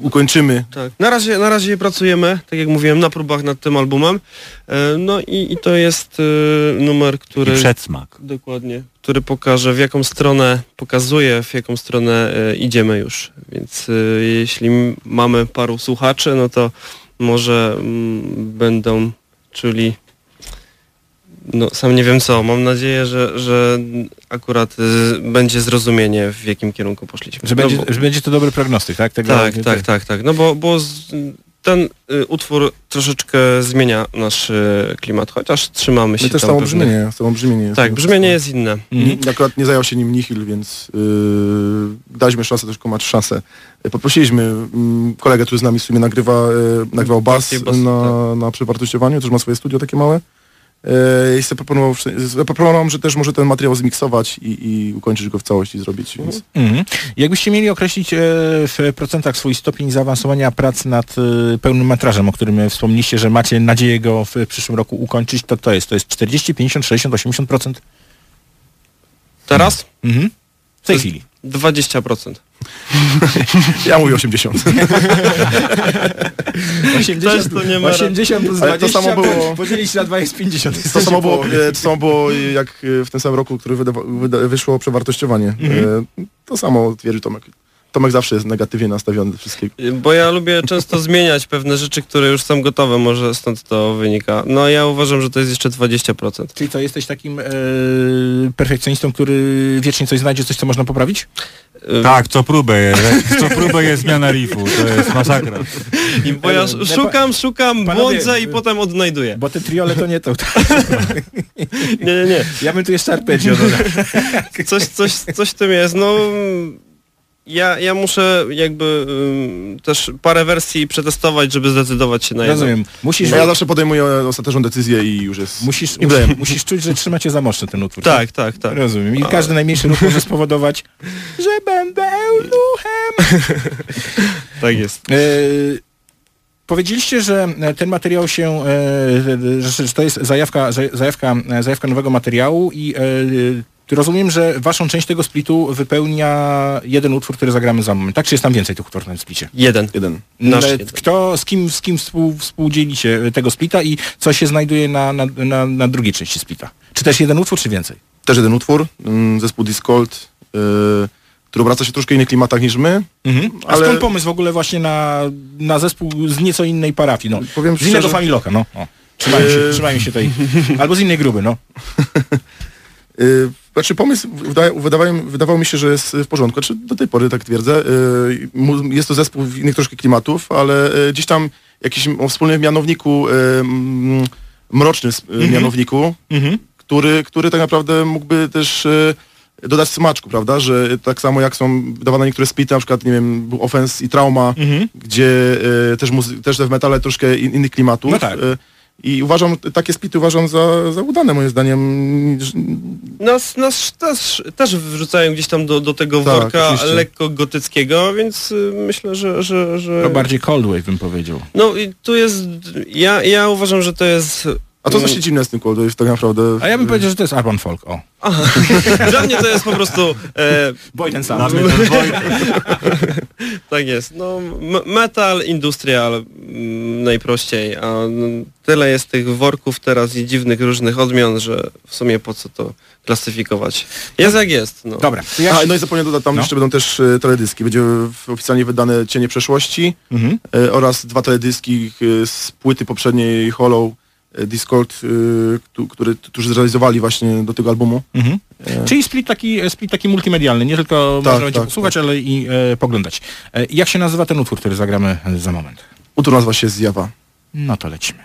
ukończymy. Tak. Na razie, na razie pracujemy, tak jak mówiłem, na próbach nad tym albumem. E, No i, i to jest e, numer, który... I przedsmak. Dokładnie. Który pokaże, w jaką stronę, pokazuje, w jaką stronę e, idziemy już. Więc jeśli mamy paru słuchaczy, no to może mm, będą czuli no sam nie wiem co. Mam nadzieję, że, że akurat y, będzie zrozumienie, w jakim kierunku poszliśmy. Że No będzie, bo- że będzie to dobry prognostyk, tak? Tego, tak, tak, tak, tak. No bo, bo z, ten y, utwór troszeczkę zmienia nasz y, klimat, chociaż trzymamy się No i też tam samo pewnych- brzmienie, samo brzmienie jest. Tak, brzmienie jest inne. Mhm. Akurat nie zajął się nim Nihil, więc yy, daliśmy szansę, też masz szansę. Yy, Poprosiliśmy mm, kolegę, który z nami w sumie nagrywa, yy, nagrywał bas Bas na, na przewartościowaniu, też ma swoje studio takie małe. E, I zaproponował, zaproponował, że też może ten materiał zmiksować i, i ukończyć go w całości zrobić. Więc... Mhm. Jakbyście mieli określić e, w procentach swój stopień zaawansowania prac nad e, pełnym metrażem, o którym wspomnieliście, że macie nadzieję go w przyszłym roku ukończyć, to to jest, to jest 40, 50, 60, 80%? Teraz? Mhm. W tej chwili. 20%. Ja mówię 80. 80, to nie ma 80 plus Ale 20 to samo było- podzielić na 2 jest 50. To samo było, to samo było jak e, w tym samym roku, który wyda, wyszło przewartościowanie. Mhm. E, To samo twierdzi Tomek. Tomek zawsze jest negatywnie nastawiony do wszystkiego. Bo ja lubię często zmieniać pewne rzeczy, które już są gotowe, może stąd to wynika. No ja uważam, że to jest jeszcze 20%. Czyli to jesteś takim e, perfekcjonistą, który wiecznie coś znajdzie, coś co można poprawić? Tak, co próbę jest. Co próbę jest zmiana riffu. To jest masakra. I bo ja sz- szukam, szukam, Panowie, błądzę i potem odnajduję. Bo te triole to nie to. Nie, nie, nie. Ja bym tu jeszcze arpeggio dodał. Coś, coś, coś w tym jest. No ja, ja muszę jakby ym, też parę wersji przetestować, żeby zdecydować się na jedną. Rozumiem. Musisz, Ja zawsze podejmuję ostateczną decyzję i już jest... musisz, I musisz, musisz czuć, że trzyma cię za mocno ten utwór. Tak, tak, tak. Rozumiem. I każdy najmniejszy ruch może spowodować, że będę eunuchem. Tak jest. E, Powiedzieliście, że e, ten materiał się, e, że że to jest zajawka, zajawka, zajawka nowego materiału i e, rozumiem, że waszą część tego splitu wypełnia jeden utwór, który zagramy za moment. Tak, czy jest tam więcej tych utworów na tym splicie? Jeden. Jeden. Nasz jeden. Kto, z kim, z kim współ, współdzielicie tego splita i co się znajduje na, na, na, na drugiej części splita? Czy też jeden utwór, czy więcej? Też jeden utwór, mm, zespół Discold, yy, który obraca się w troszkę innych klimatach niż my. Mhm. A Ale- skąd pomysł w ogóle właśnie na, na zespół z nieco innej parafii? No, Powiem z innego szczerze- familoka, no. O. Trzymają się, trzymają się tej. Albo z innej gruby, no. Yy, znaczy pomysł wydawało, wydawało mi się, że jest w porządku. Znaczy, do tej pory tak twierdzę. Mu- jest to zespół innych troszkę klimatów, ale yy, gdzieś tam jakiś o wspólnym mianowniku, mm, mrocznym s- Mhm. mianowniku, który, który tak naprawdę mógłby też dodać smaczku, prawda? Że tak samo jak są wydawane niektóre splity, na przykład, nie wiem, był Offense i Trauma, Mhm. gdzie też, też w metale troszkę in, innych klimatów. No tak. I uważam, takie splity uważam za, za udane moim zdaniem. Nas, nas też, też wrzucają gdzieś tam do, do tego Tak, worka oczywiście. lekko gotyckiego, więc y, myślę, że... że, że... To bardziej cold wave bym powiedział. No i tu jest... Ja, ja uważam, że to jest... A to właśnie dziwne z tym Cold Wave tak naprawdę. A ja bym powiedział, że to jest urban folk, o. Dla mnie to jest po prostu... E, Boy ten sam. Tak jest. No, m- metal, industrial mm, najprościej, a no, tyle jest tych worków teraz i dziwnych różnych odmian, że w sumie po co to klasyfikować. Jest jak jest. No. Dobra. Ja A, no i zapomniałem dodać, tam No. jeszcze będą też e, teledyski. Będzie oficjalnie wydane Cienie Przeszłości Mhm. e, oraz dwa teledyski e, z płyty poprzedniej Hollow Discord, e, któ- który, którzy zrealizowali właśnie do tego albumu. Mhm. Czyli split taki, split taki multimedialny, nie tylko Tak, można będzie tak, posłuchać, ale i e, poglądać. E, jak się nazywa ten utwór, który zagramy za moment? Utwór nazywa się Zjawa. No to lecimy.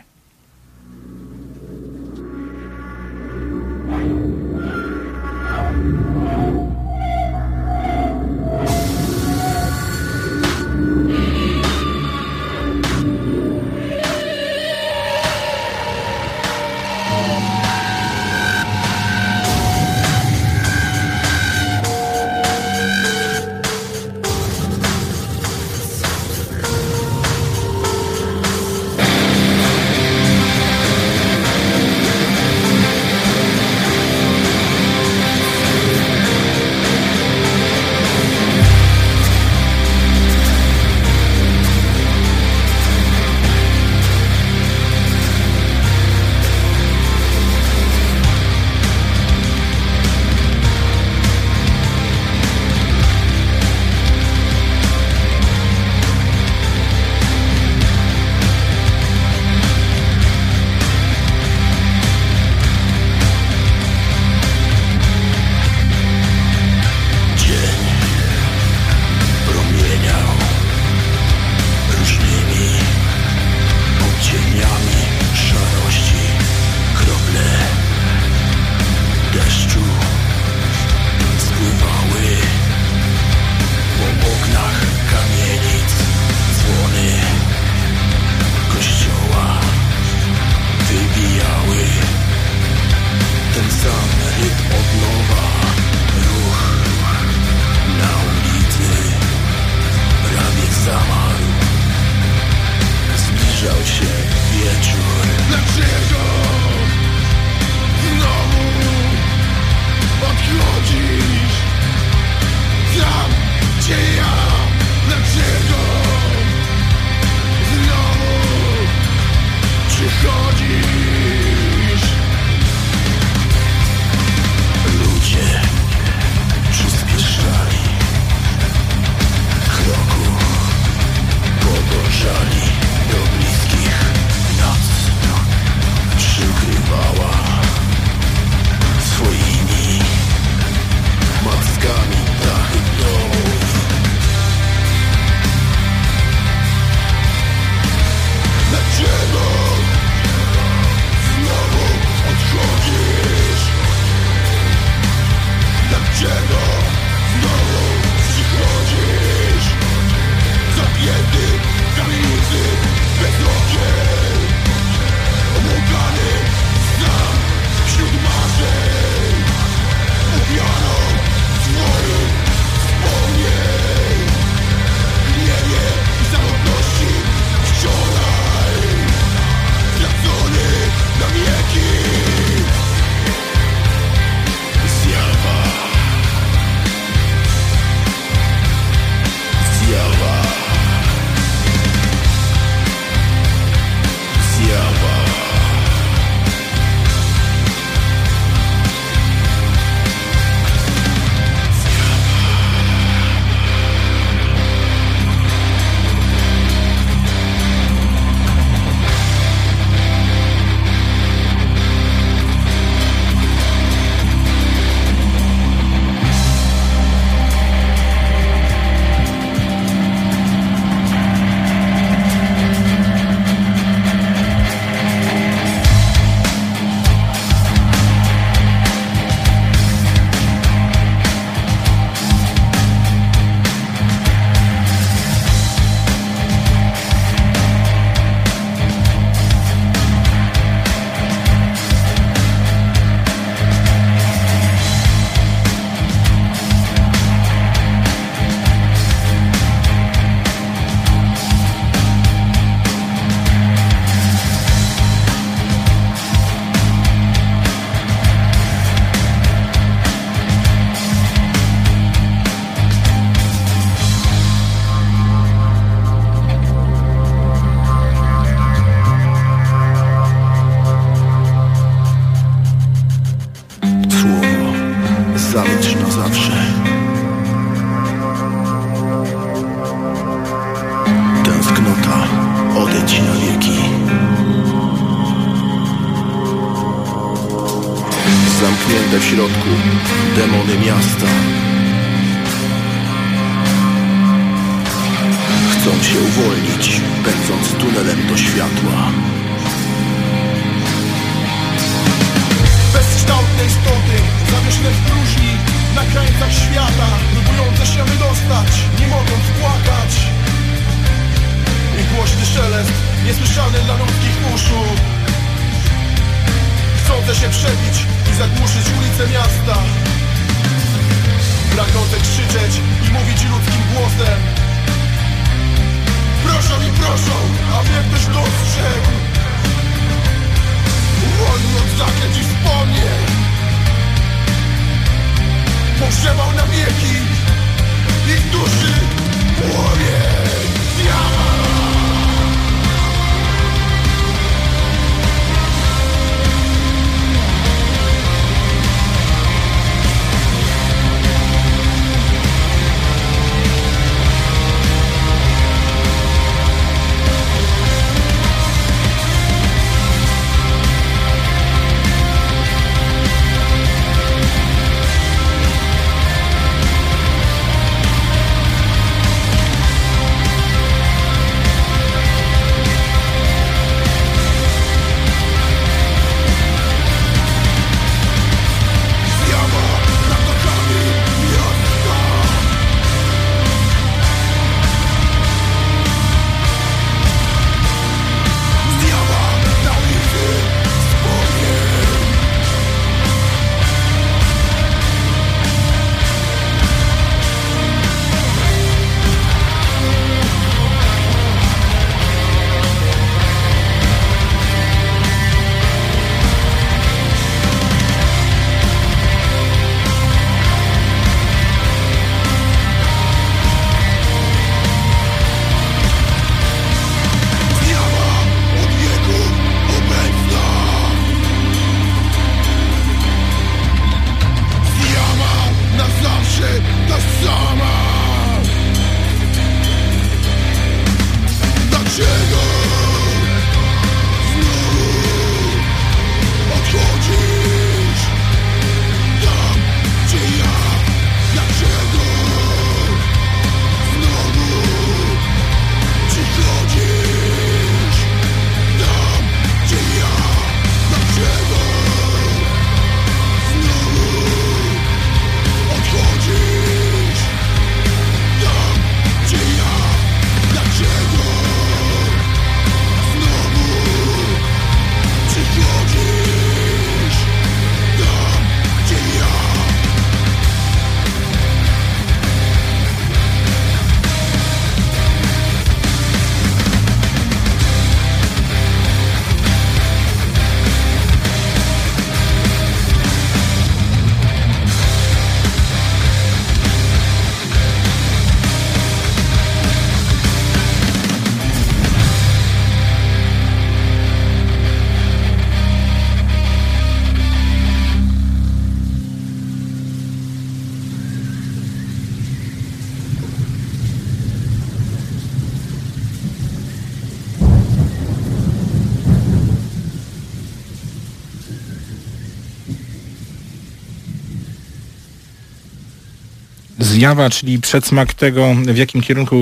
Zjawa, czyli przedsmak tego, w jakim kierunku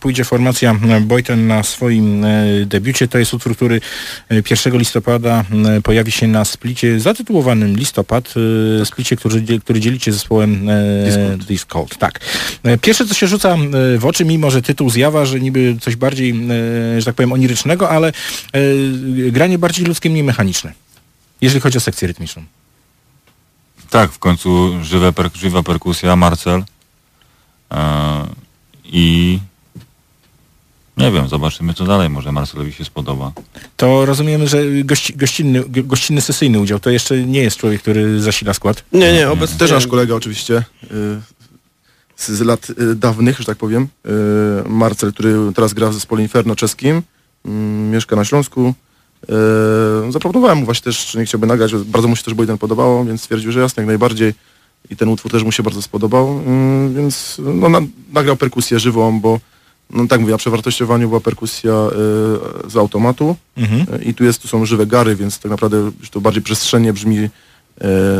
pójdzie formacja Boyten na swoim e, debiucie. To jest utwór, który e, 1 listopada e, pojawi się na splicie zatytułowanym Listopad. e, Splicie, który, który dzielicie z zespołem e, Discord. Tak. E, Pierwsze, co się rzuca e, w oczy, mimo że tytuł zjawa, że niby coś bardziej, e, że tak powiem, onirycznego, ale e, granie bardziej ludzkie, mniej mechaniczne. Jeżeli chodzi o sekcję rytmiczną. Tak, w końcu żywe żywa perkusja, Marcel. E, I nie wiem, zobaczymy co dalej. Może Marcelowi się spodoba. To rozumiemy, że gości, gościnny, go- gościnny sesyjny udział to jeszcze nie jest człowiek, który zasila skład. Nie, nie, obecnie- Też nasz kolega oczywiście. y, Z, z lat y, dawnych, że tak powiem. y, Marcel, który teraz gra w zespole Inferno czeskim. mm, Mieszka na Śląsku. y, Zaproponowałem mu właśnie też, czy nie chciałby nagrać. Bardzo mu się też Boyden podobało, więc stwierdził, że jasne, jak najbardziej. I ten utwór też mu się bardzo spodobał. y, Więc no, na, nagrał perkusję żywą, bo no tak mówię, na przewartościowaniu była perkusja y, z automatu Mhm. i tu jest, tu są żywe gary, więc tak naprawdę już to bardziej przestrzennie brzmi e,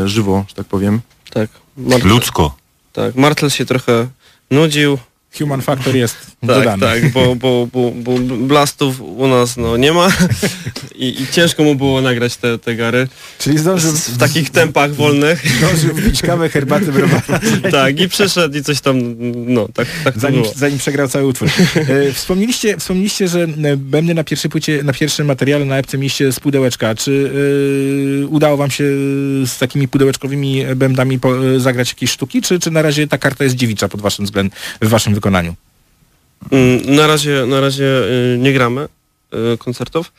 żywo, że tak powiem. Tak. Martel, Ludzko. Tak, Martel się trochę nudził. Human Factor jest Tak, dodany. tak, bo, bo, bo, bo blastów u nas no, nie ma I, i ciężko mu było nagrać te, te gary. Czyli zdążył w, w takich tempach wolnych. Zdążył wbić kawę, herbatę, browara. tak, i przyszedł i coś tam, no tak, tak zanim, było. zanim przegrał cały utwór. E, wspomnieliście, wspomnieliście, że e, będę na pierwszej płycie, na pierwszym materiale na epce mieliście z pudełeczka. Czy e, udało wam się z takimi pudełeczkowymi bębnami po, e, zagrać jakieś sztuki, czy, czy na razie ta karta jest dziewicza pod waszym względem, w waszym wykonaniu? Mm, Na razie, na razie y, nie gramy y, koncertów.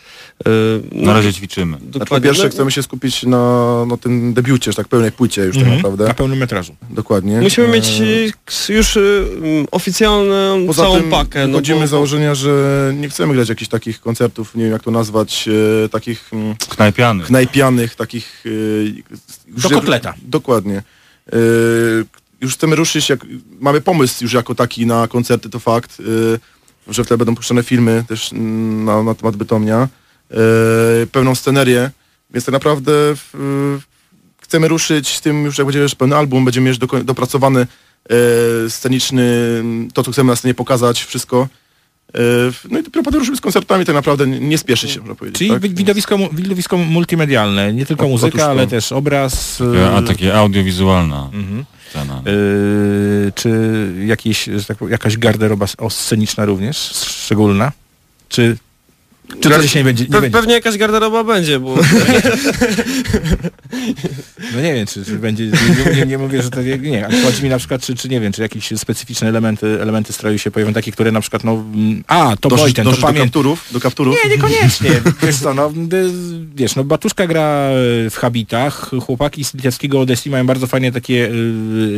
Y, Na razie ćwiczymy. Znaczy, po pierwsze No, chcemy się skupić na, na tym debiucie, że tak pełnej płycie już tak Mhm. naprawdę. Na pełnym metrażu. Dokładnie. Musimy E, mieć już oficjalną Poza całą tym pakę. No wychodzimy bo, z założenia, że nie chcemy grać jakichś takich koncertów, nie wiem jak to nazwać, e, takich mm, Knajpiany. knajpianych, takich... e, Do kotleta. Dokładnie. Już chcemy ruszyć, jak, mamy pomysł już jako taki na koncerty, to fakt, e, że wtedy będą puszczane filmy też mm, na, na temat Bytomnia, e, pełną scenerię, więc tak naprawdę w, chcemy ruszyć z tym już jak będzie już pełny album, będziemy doko- dopracowany e, sceniczny, to co chcemy na scenie pokazać, wszystko. E, no i dopiero potem ruszymy z koncertami, tak naprawdę nie, spieszy się, można powiedzieć. Czyli tak? wi- widowisko, widowisko multimedialne, nie tylko O- muzyka, ale też obraz. Takie- A e, takie audiowizualna Mhm. scena. Yy, czy jakieś, że tak jakaś garderoba sceniczna również, szczególna? Czy, czy to dzisiaj będzie? Nie Pe- będzie? pewnie jakaś garderoba będzie, bo No nie wiem, czy, czy będzie, nie, nie, nie mówię, że to nie, nie, ale chodzi mi na przykład, czy, czy nie wiem, czy jakieś specyficzne elementy, elementy stroju się pojawią, takie, które na przykład, no, mm, a, to Dążysz, Wojten, to do kapturów? Do kapturów? Nie, niekoniecznie. Wiesz co, no, y, wiesz, no Batuszka gra y, w habitach, chłopaki z litewskiego Odessi mają bardzo fajne takie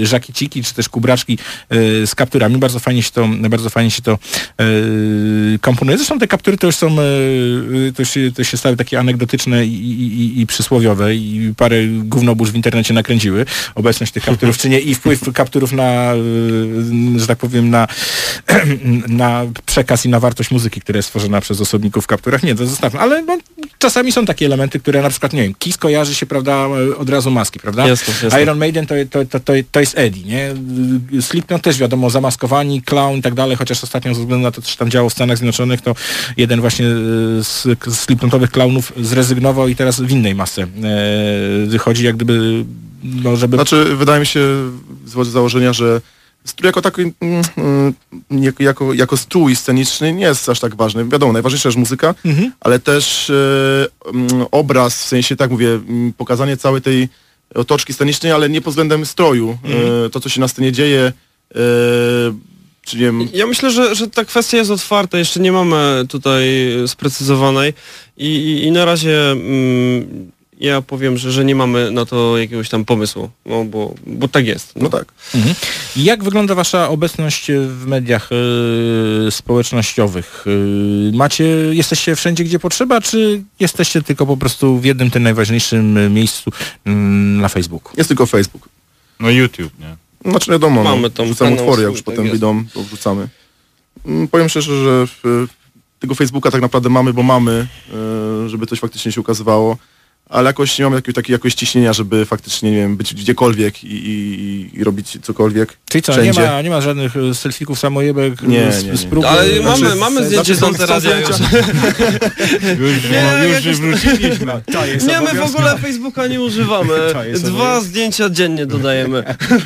y, żakieciki, czy też kubraczki y, z kapturami, bardzo fajnie się to, bardzo fajnie się to y, komponuje. Zresztą te kaptury to już są, y, to, się, to się stały takie anegdotyczne i, i, i, przysłowiowe i parę gównobórz w internecie nakręciły obecność tych kapturów, czy nie, i wpływ kapturów na, y, że tak powiem, na, na przekaz i na wartość muzyki, która jest stworzona przez osobników w kapturach. Nie, to zostawmy. Ale no, czasami są takie elementy, które na przykład, nie wiem, Kiss kojarzy się, prawda, od razu maski, prawda? Jasne, jasne. Iron Maiden to, to, to, to, to jest Eddie, nie? Slipknot też wiadomo, zamaskowani, clown i tak dalej, chociaż ostatnio ze względu na to, co się tam działo w Stanach Zjednoczonych, to jeden właśnie y, z, z Slipknotowych clownów zrezygnował i teraz w innej masce e, wychodzi, jak gdyby, no, żeby... Znaczy, wydaje mi się z założenia, że strój jako taki, mm, mm, jako, jako, strój sceniczny nie jest aż tak ważny. Wiadomo, najważniejsza jest muzyka, Mhm. ale też e, mm, obraz, w sensie, tak mówię, pokazanie całej tej otoczki scenicznej, ale nie pod względem stroju. Mhm. E, to, co się na scenie dzieje, czy nie wiem, ja myślę, że, że ta kwestia jest otwarta, jeszcze nie mamy tutaj sprecyzowanej i, i, i na razie mm, ja powiem, że, że nie mamy na to jakiegoś tam pomysłu, no bo, bo tak jest. no tak. Mhm. Jak wygląda wasza obecność w mediach e, społecznościowych? E, macie, jesteście wszędzie, gdzie potrzeba, czy jesteście tylko po prostu w jednym, tym najważniejszym miejscu mm, na Facebooku? Jest tylko Facebook. No YouTube, nie? Znaczy wiadomo, Mamy no, tam wrzucamy utwory, jak już tak potem jest. wyjdą, to wrzucamy. Mm, Powiem szczerze, że tego Facebooka tak naprawdę mamy, bo mamy, e, żeby coś faktycznie się ukazywało, ale jakoś nie mamy takiej, takiej jakoś ciśnienia, żeby faktycznie, nie wiem, być gdziekolwiek i, i, i robić cokolwiek. Czyli co, nie ma, nie ma żadnych e, selfików samojebek Nie, z, nie, nie. z prób? Ale mamy, znaczy, mamy z- zdjęcie znaczy, z są radia już. Już, Nie, już jakoś- wróciliśmy. To jest Nie, my w ogóle Facebooka nie używamy. Dwa zdjęcia dziennie dodajemy.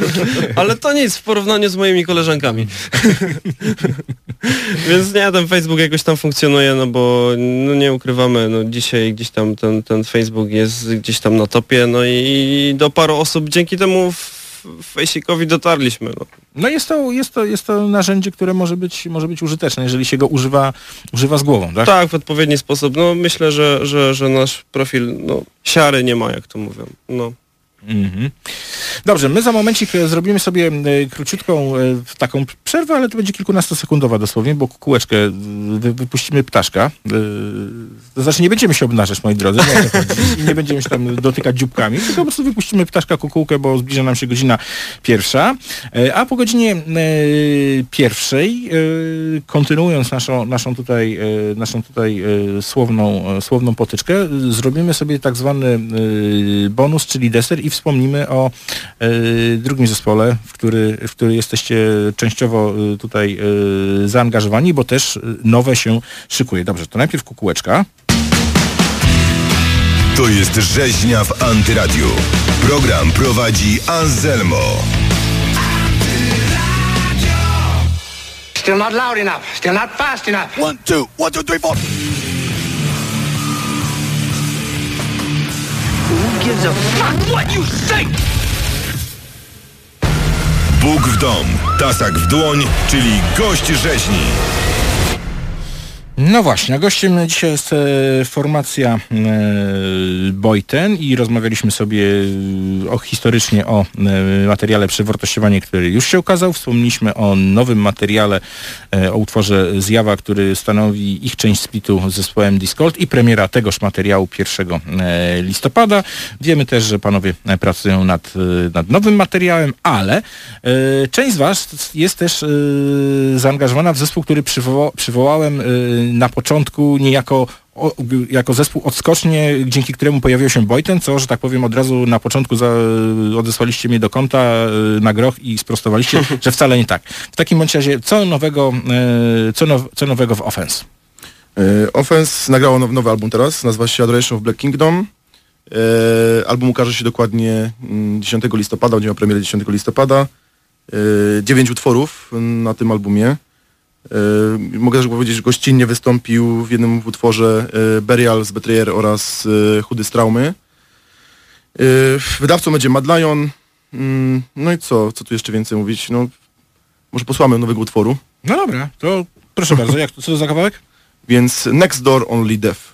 Ale to nic w porównaniu z moimi koleżankami. Więc nie, ten Facebook jakoś tam funkcjonuje, no bo no nie ukrywamy, no dzisiaj gdzieś tam ten, ten Facebook jest gdzieś tam na topie, no i do paru osób dzięki temu Facebookowi dotarliśmy. No. No jest to, jest, to, jest to narzędzie, które może być, może być użyteczne, jeżeli się go używa, używa z głową, tak? Tak, w odpowiedni sposób. No myślę, że, że, że nasz profil, no siary nie ma, jak to mówią. No. Mhm. Dobrze, my za momencik e, zrobimy sobie e, króciutką e, taką przerwę, ale to będzie kilkunastosekundowa dosłownie, bo kółeczkę wy, wypuścimy ptaszka. To znaczy nie będziemy się obnażać, moi drodzy, nie, nie będziemy się tam dotykać dzióbkami, tylko po prostu wypuścimy ptaszka kukułkę, bo zbliża nam się godzina pierwsza. A po godzinie pierwszej, kontynuując naszą, naszą tutaj, naszą tutaj słowną, słowną potyczkę, zrobimy sobie tak zwany bonus, czyli deser i wspomnimy o e, drugim zespole, w który, w który jesteście częściowo e, tutaj e, zaangażowani, bo też nowe się szykuje. Dobrze, to najpierw kukułeczka. To jest rzeźnia w Antyradiu. Program prowadzi Anselmo. Still not loud enough. Still not fast enough. One, two, one, two, three, four. Gives a fuck what you say? Bóg w dom, tasak w dłoń, czyli gość rzeźni. No właśnie, gościem dzisiaj jest e, formacja e, Boyten i rozmawialiśmy sobie e, o, historycznie o e, materiale Przewartościowanie, który już się ukazał. Wspomnieliśmy o nowym materiale, e, o utworze Zjawa, który stanowi ich część splitu z zespołem Discord i premiera tegoż materiału 1 e, listopada. Wiemy też, że panowie pracują nad, nad nowym materiałem, ale część z was jest też zaangażowana w zespół, który przywoła, przywołałem na początku niejako o, jako zespół odskocznie, dzięki któremu pojawił się Boyten, co, że tak powiem, od razu na początku za, odesłaliście mnie do konta e, na groch i sprostowaliście, że wcale nie tak. W takim bądź razie, co nowego, e, co, now, co nowego w Offense? E, Offense nagrało now, nowy album teraz, nazywa się Adoration of Black Kingdom. Album ukaże się dokładnie mm, 10 listopada, będzie miał premierę 10 listopada. E, dziewięć utworów na tym albumie. E, mogę też powiedzieć, że gościnnie wystąpił w jednym utworze e, Burial z Betrayer oraz e, Chudy z Traumy. E, wydawcą będzie Mad Lion. Mm, No i co, co tu jeszcze więcej mówić? No, może posłamy nowego utworu. No dobra, to proszę bardzo, jak co to za kawałek? Więc Next Door Only Death.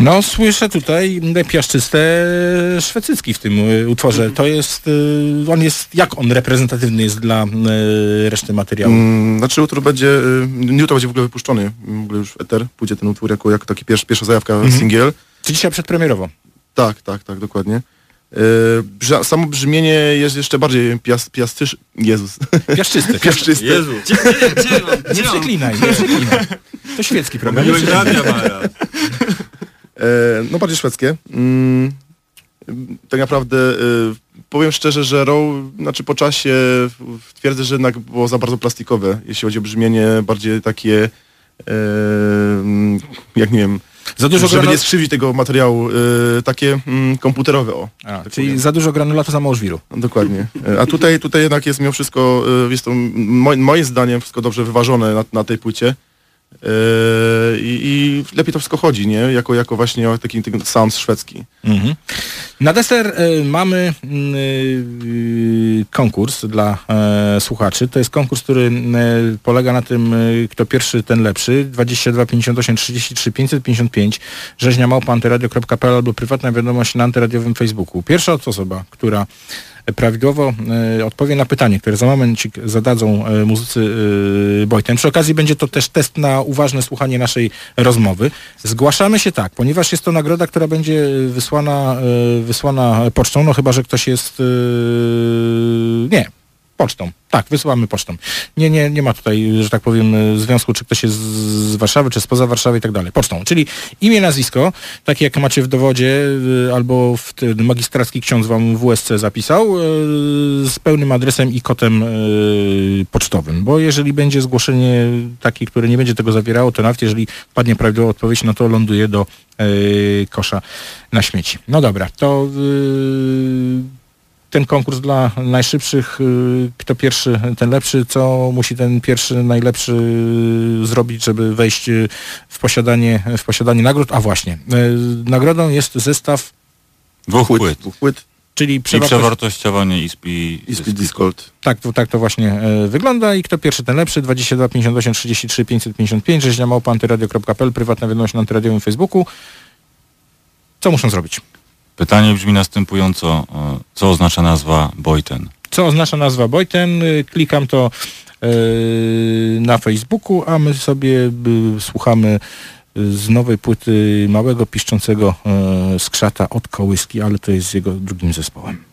No, słyszę tutaj piaszczyste szwecycki w tym y, utworze. To jest, y, on jest, jak on reprezentatywny jest dla y, reszty materiału? Mm, znaczy utwór będzie, y, jutro będzie w ogóle wypuszczony, w ogóle już w eter, pójdzie ten utwór jako, jako taki pierwszy, pierwsza zajawka Mhm. singiel. Czy dzisiaj przedpremierowo? Tak, tak, tak, dokładnie. Yy, samo brzmienie jest jeszcze bardziej pias, piastysz... Jezus. Piaszczyste. Piaszczyste. Jezu. Nie przeklinaj, nie przeklinaj. To świecki nie przeklinaj. radia, Mara. E, no bardziej szwedzkie. Mm, tak naprawdę e, powiem szczerze, że Row, znaczy po czasie twierdzę, że jednak było za bardzo plastikowe, jeśli chodzi o brzmienie, bardziej takie e, mm, jak nie wiem, Za dużo żeby granat- nie skrzywdzić tego materiału, e, takie mm, komputerowe, o. A, czyli za dużo granulatu, za mało żwiru. Dokładnie. E, A tutaj, tutaj jednak jest mimo wszystko, e, jest to mo, moim zdaniem wszystko dobrze wyważone na, na tej płycie. E, I, lepiej to wszystko chodzi, nie? Jako, jako właśnie taki, taki sound szwedzki. Mhm. Na deser y, mamy y, konkurs dla e, słuchaczy. To jest konkurs, który y, polega na tym, y, kto pierwszy, ten lepszy. 22 58 33 555 rzeźnia małpa antyradio.pl albo prywatna wiadomość na antyradiowym Facebooku. Pierwsza osoba, która prawidłowo e, odpowie na pytanie, które za momencik zadadzą e, muzycy e, Bojten. Przy okazji będzie to też test na uważne słuchanie naszej rozmowy. Zgłaszamy się tak, ponieważ jest to nagroda, która będzie wysłana, e, wysłana pocztą, no chyba, że ktoś jest... e, Nie, pocztą. Tak, wysyłamy pocztą. Nie, nie, nie ma tutaj, że tak powiem, związku, czy ktoś jest z Warszawy, czy spoza Warszawy i tak dalej. Pocztą. Czyli imię, nazwisko, takie jak macie w dowodzie, e, albo w ten magistracki ksiądz wam WSC zapisał, e, z pełnym adresem i kodem e, pocztowym. Bo jeżeli będzie zgłoszenie takie, które nie będzie tego zawierało, to nawet jeżeli padnie prawidłowa odpowiedź, no to ląduje do kosza na śmieci. No dobra, to ten konkurs dla najszybszych, y, kto pierwszy, ten lepszy, co musi ten pierwszy, najlepszy y, zrobić, żeby wejść y, w posiadanie, w posiadanie nagród. A właśnie, nagrodą jest zestaw, Dwóch płyt. Dwóch płyt. czyli I przewartość, przewartościowanie ISPI. ISP Discord. tak, to, tak to właśnie e, wygląda i kto pierwszy, ten lepszy, 22 58 33 555, rzeźnia małpa antyradio.pl, prywatna wiadomość na antyradiowym Facebooku. Co muszą zrobić? Pytanie brzmi następująco. Co oznacza nazwa Boyten? Co oznacza nazwa Bojten? Y, Klikam to y, na Facebooku, a my sobie y, słuchamy z nowej płyty małego piszczącego skrzata od kołyski, ale to jest z jego drugim zespołem.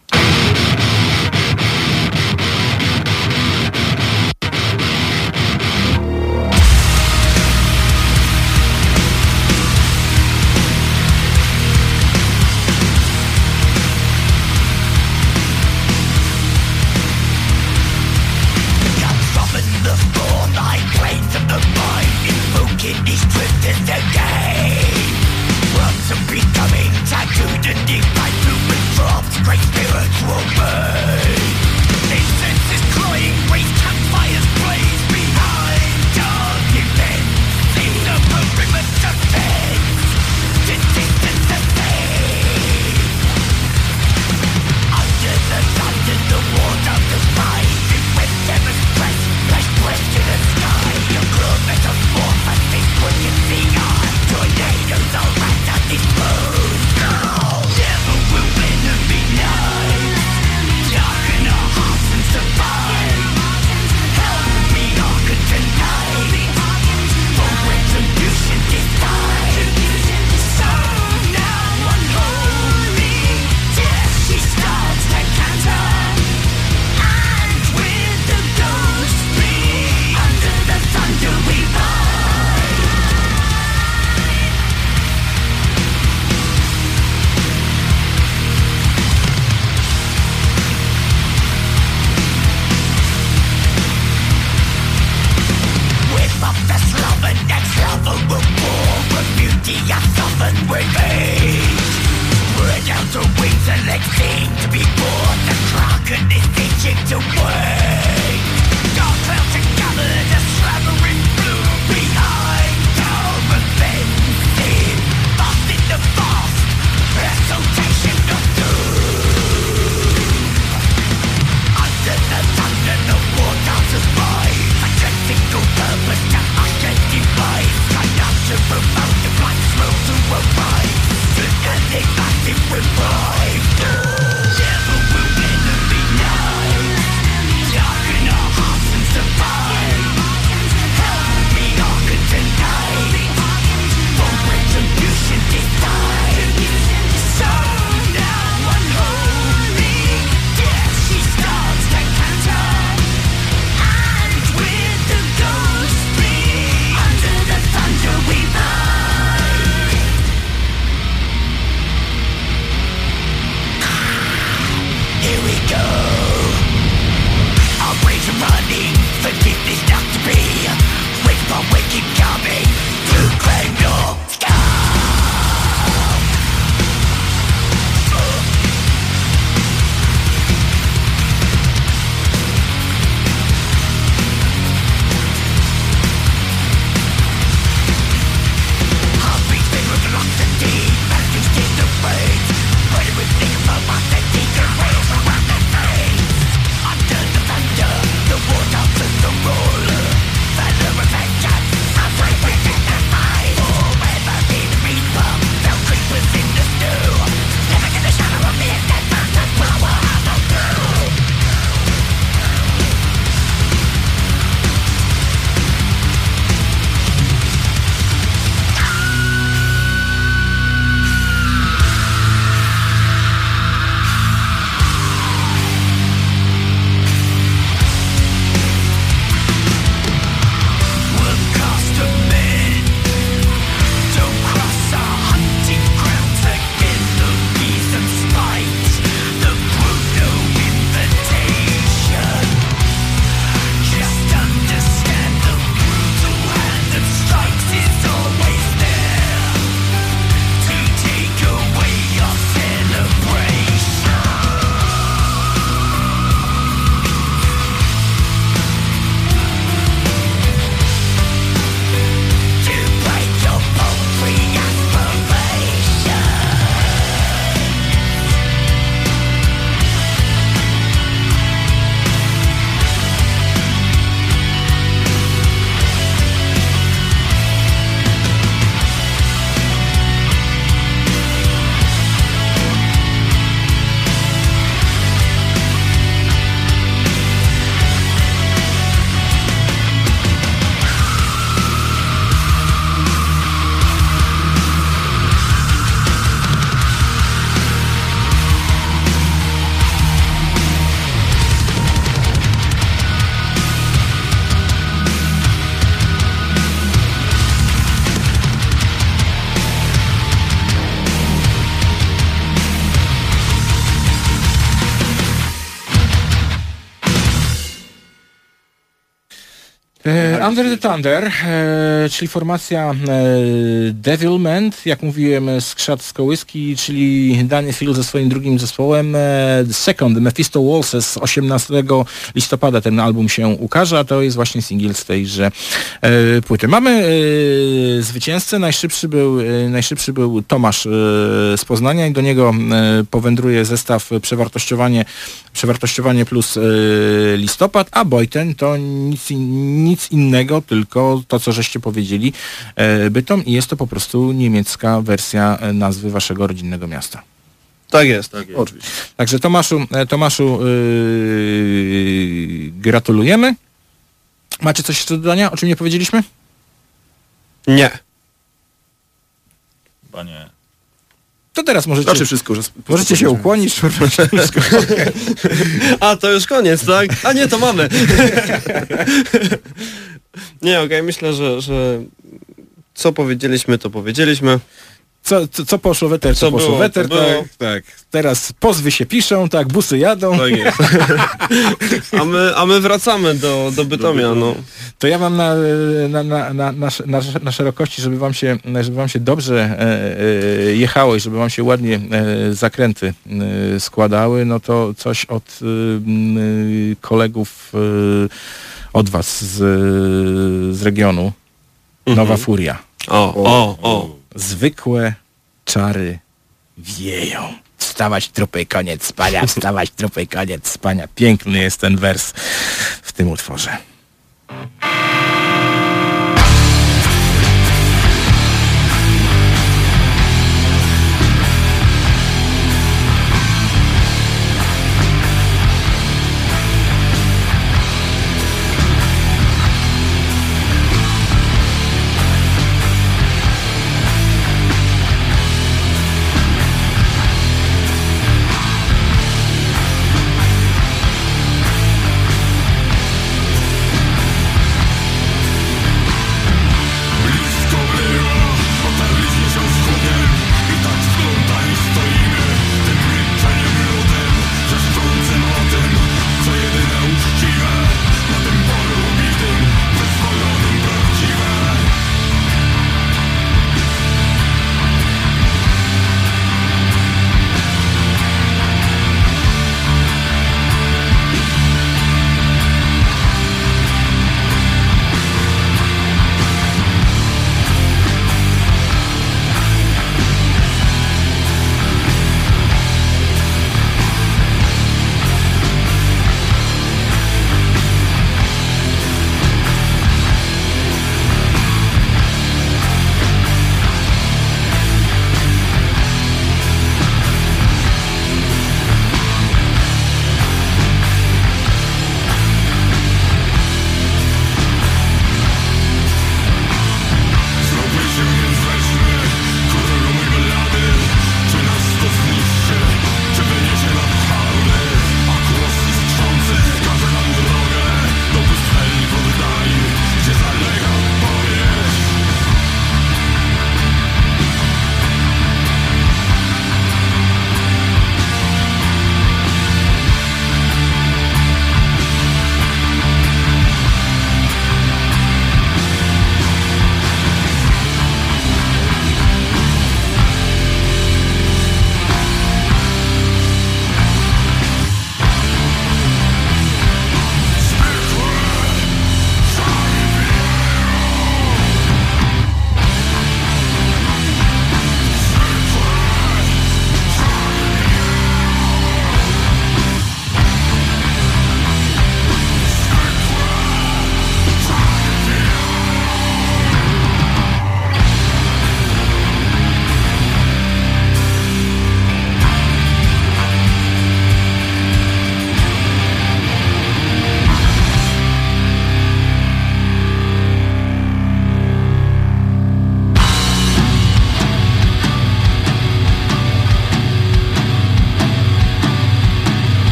Under the Thunder, e, czyli formacja e, Devilment, jak mówiłem, skrzat z kołyski, czyli Danny Phil ze swoim drugim zespołem. E, The Second, Mephisto Waltzes z 18 listopada ten album się ukaże, a to jest właśnie singiel z tejże e, płyty. Mamy e, zwycięzcę, najszybszy był, e, najszybszy był Tomasz e, z Poznania i do niego powędruje zestaw przewartościowanie, przewartościowanie plus listopad, a Boyten to nic, nic innego, tylko to, co żeście powiedzieli e, Bytom i jest to po prostu niemiecka wersja e, nazwy waszego rodzinnego miasta. Tak jest. Tak jest. Oczywiście. Także Tomaszu, e, Tomaszu yy, gratulujemy. Macie coś jeszcze do dodania, o czym nie powiedzieliśmy? Nie. Chyba nie. To teraz możecie, Znaczy wszystko, że... możecie się ukłonić. A, to już koniec, tak? A nie, to mamy. nie, okej, myślę, że, że co powiedzieliśmy, to powiedzieliśmy. Co, co, co poszło weter, co, Co poszło było, weter, było. tak, tak. Teraz pozwy się piszą, tak, busy jadą. Tak jest. a, my, a my wracamy do, do Bytomia, no. To ja wam na, na, na, na, na, na, na szerokości, żeby wam się, żeby wam się dobrze e, e, jechało i żeby wam się ładnie e, zakręty e, składały, no to coś od e, e, kolegów e, od was z, z regionu. Nowa Furia. O, o, o. Zwykłe czary wieją. Wstawać trupy, koniec spania, wstawać trupy, koniec spania. Piękny jest ten wers w tym utworze.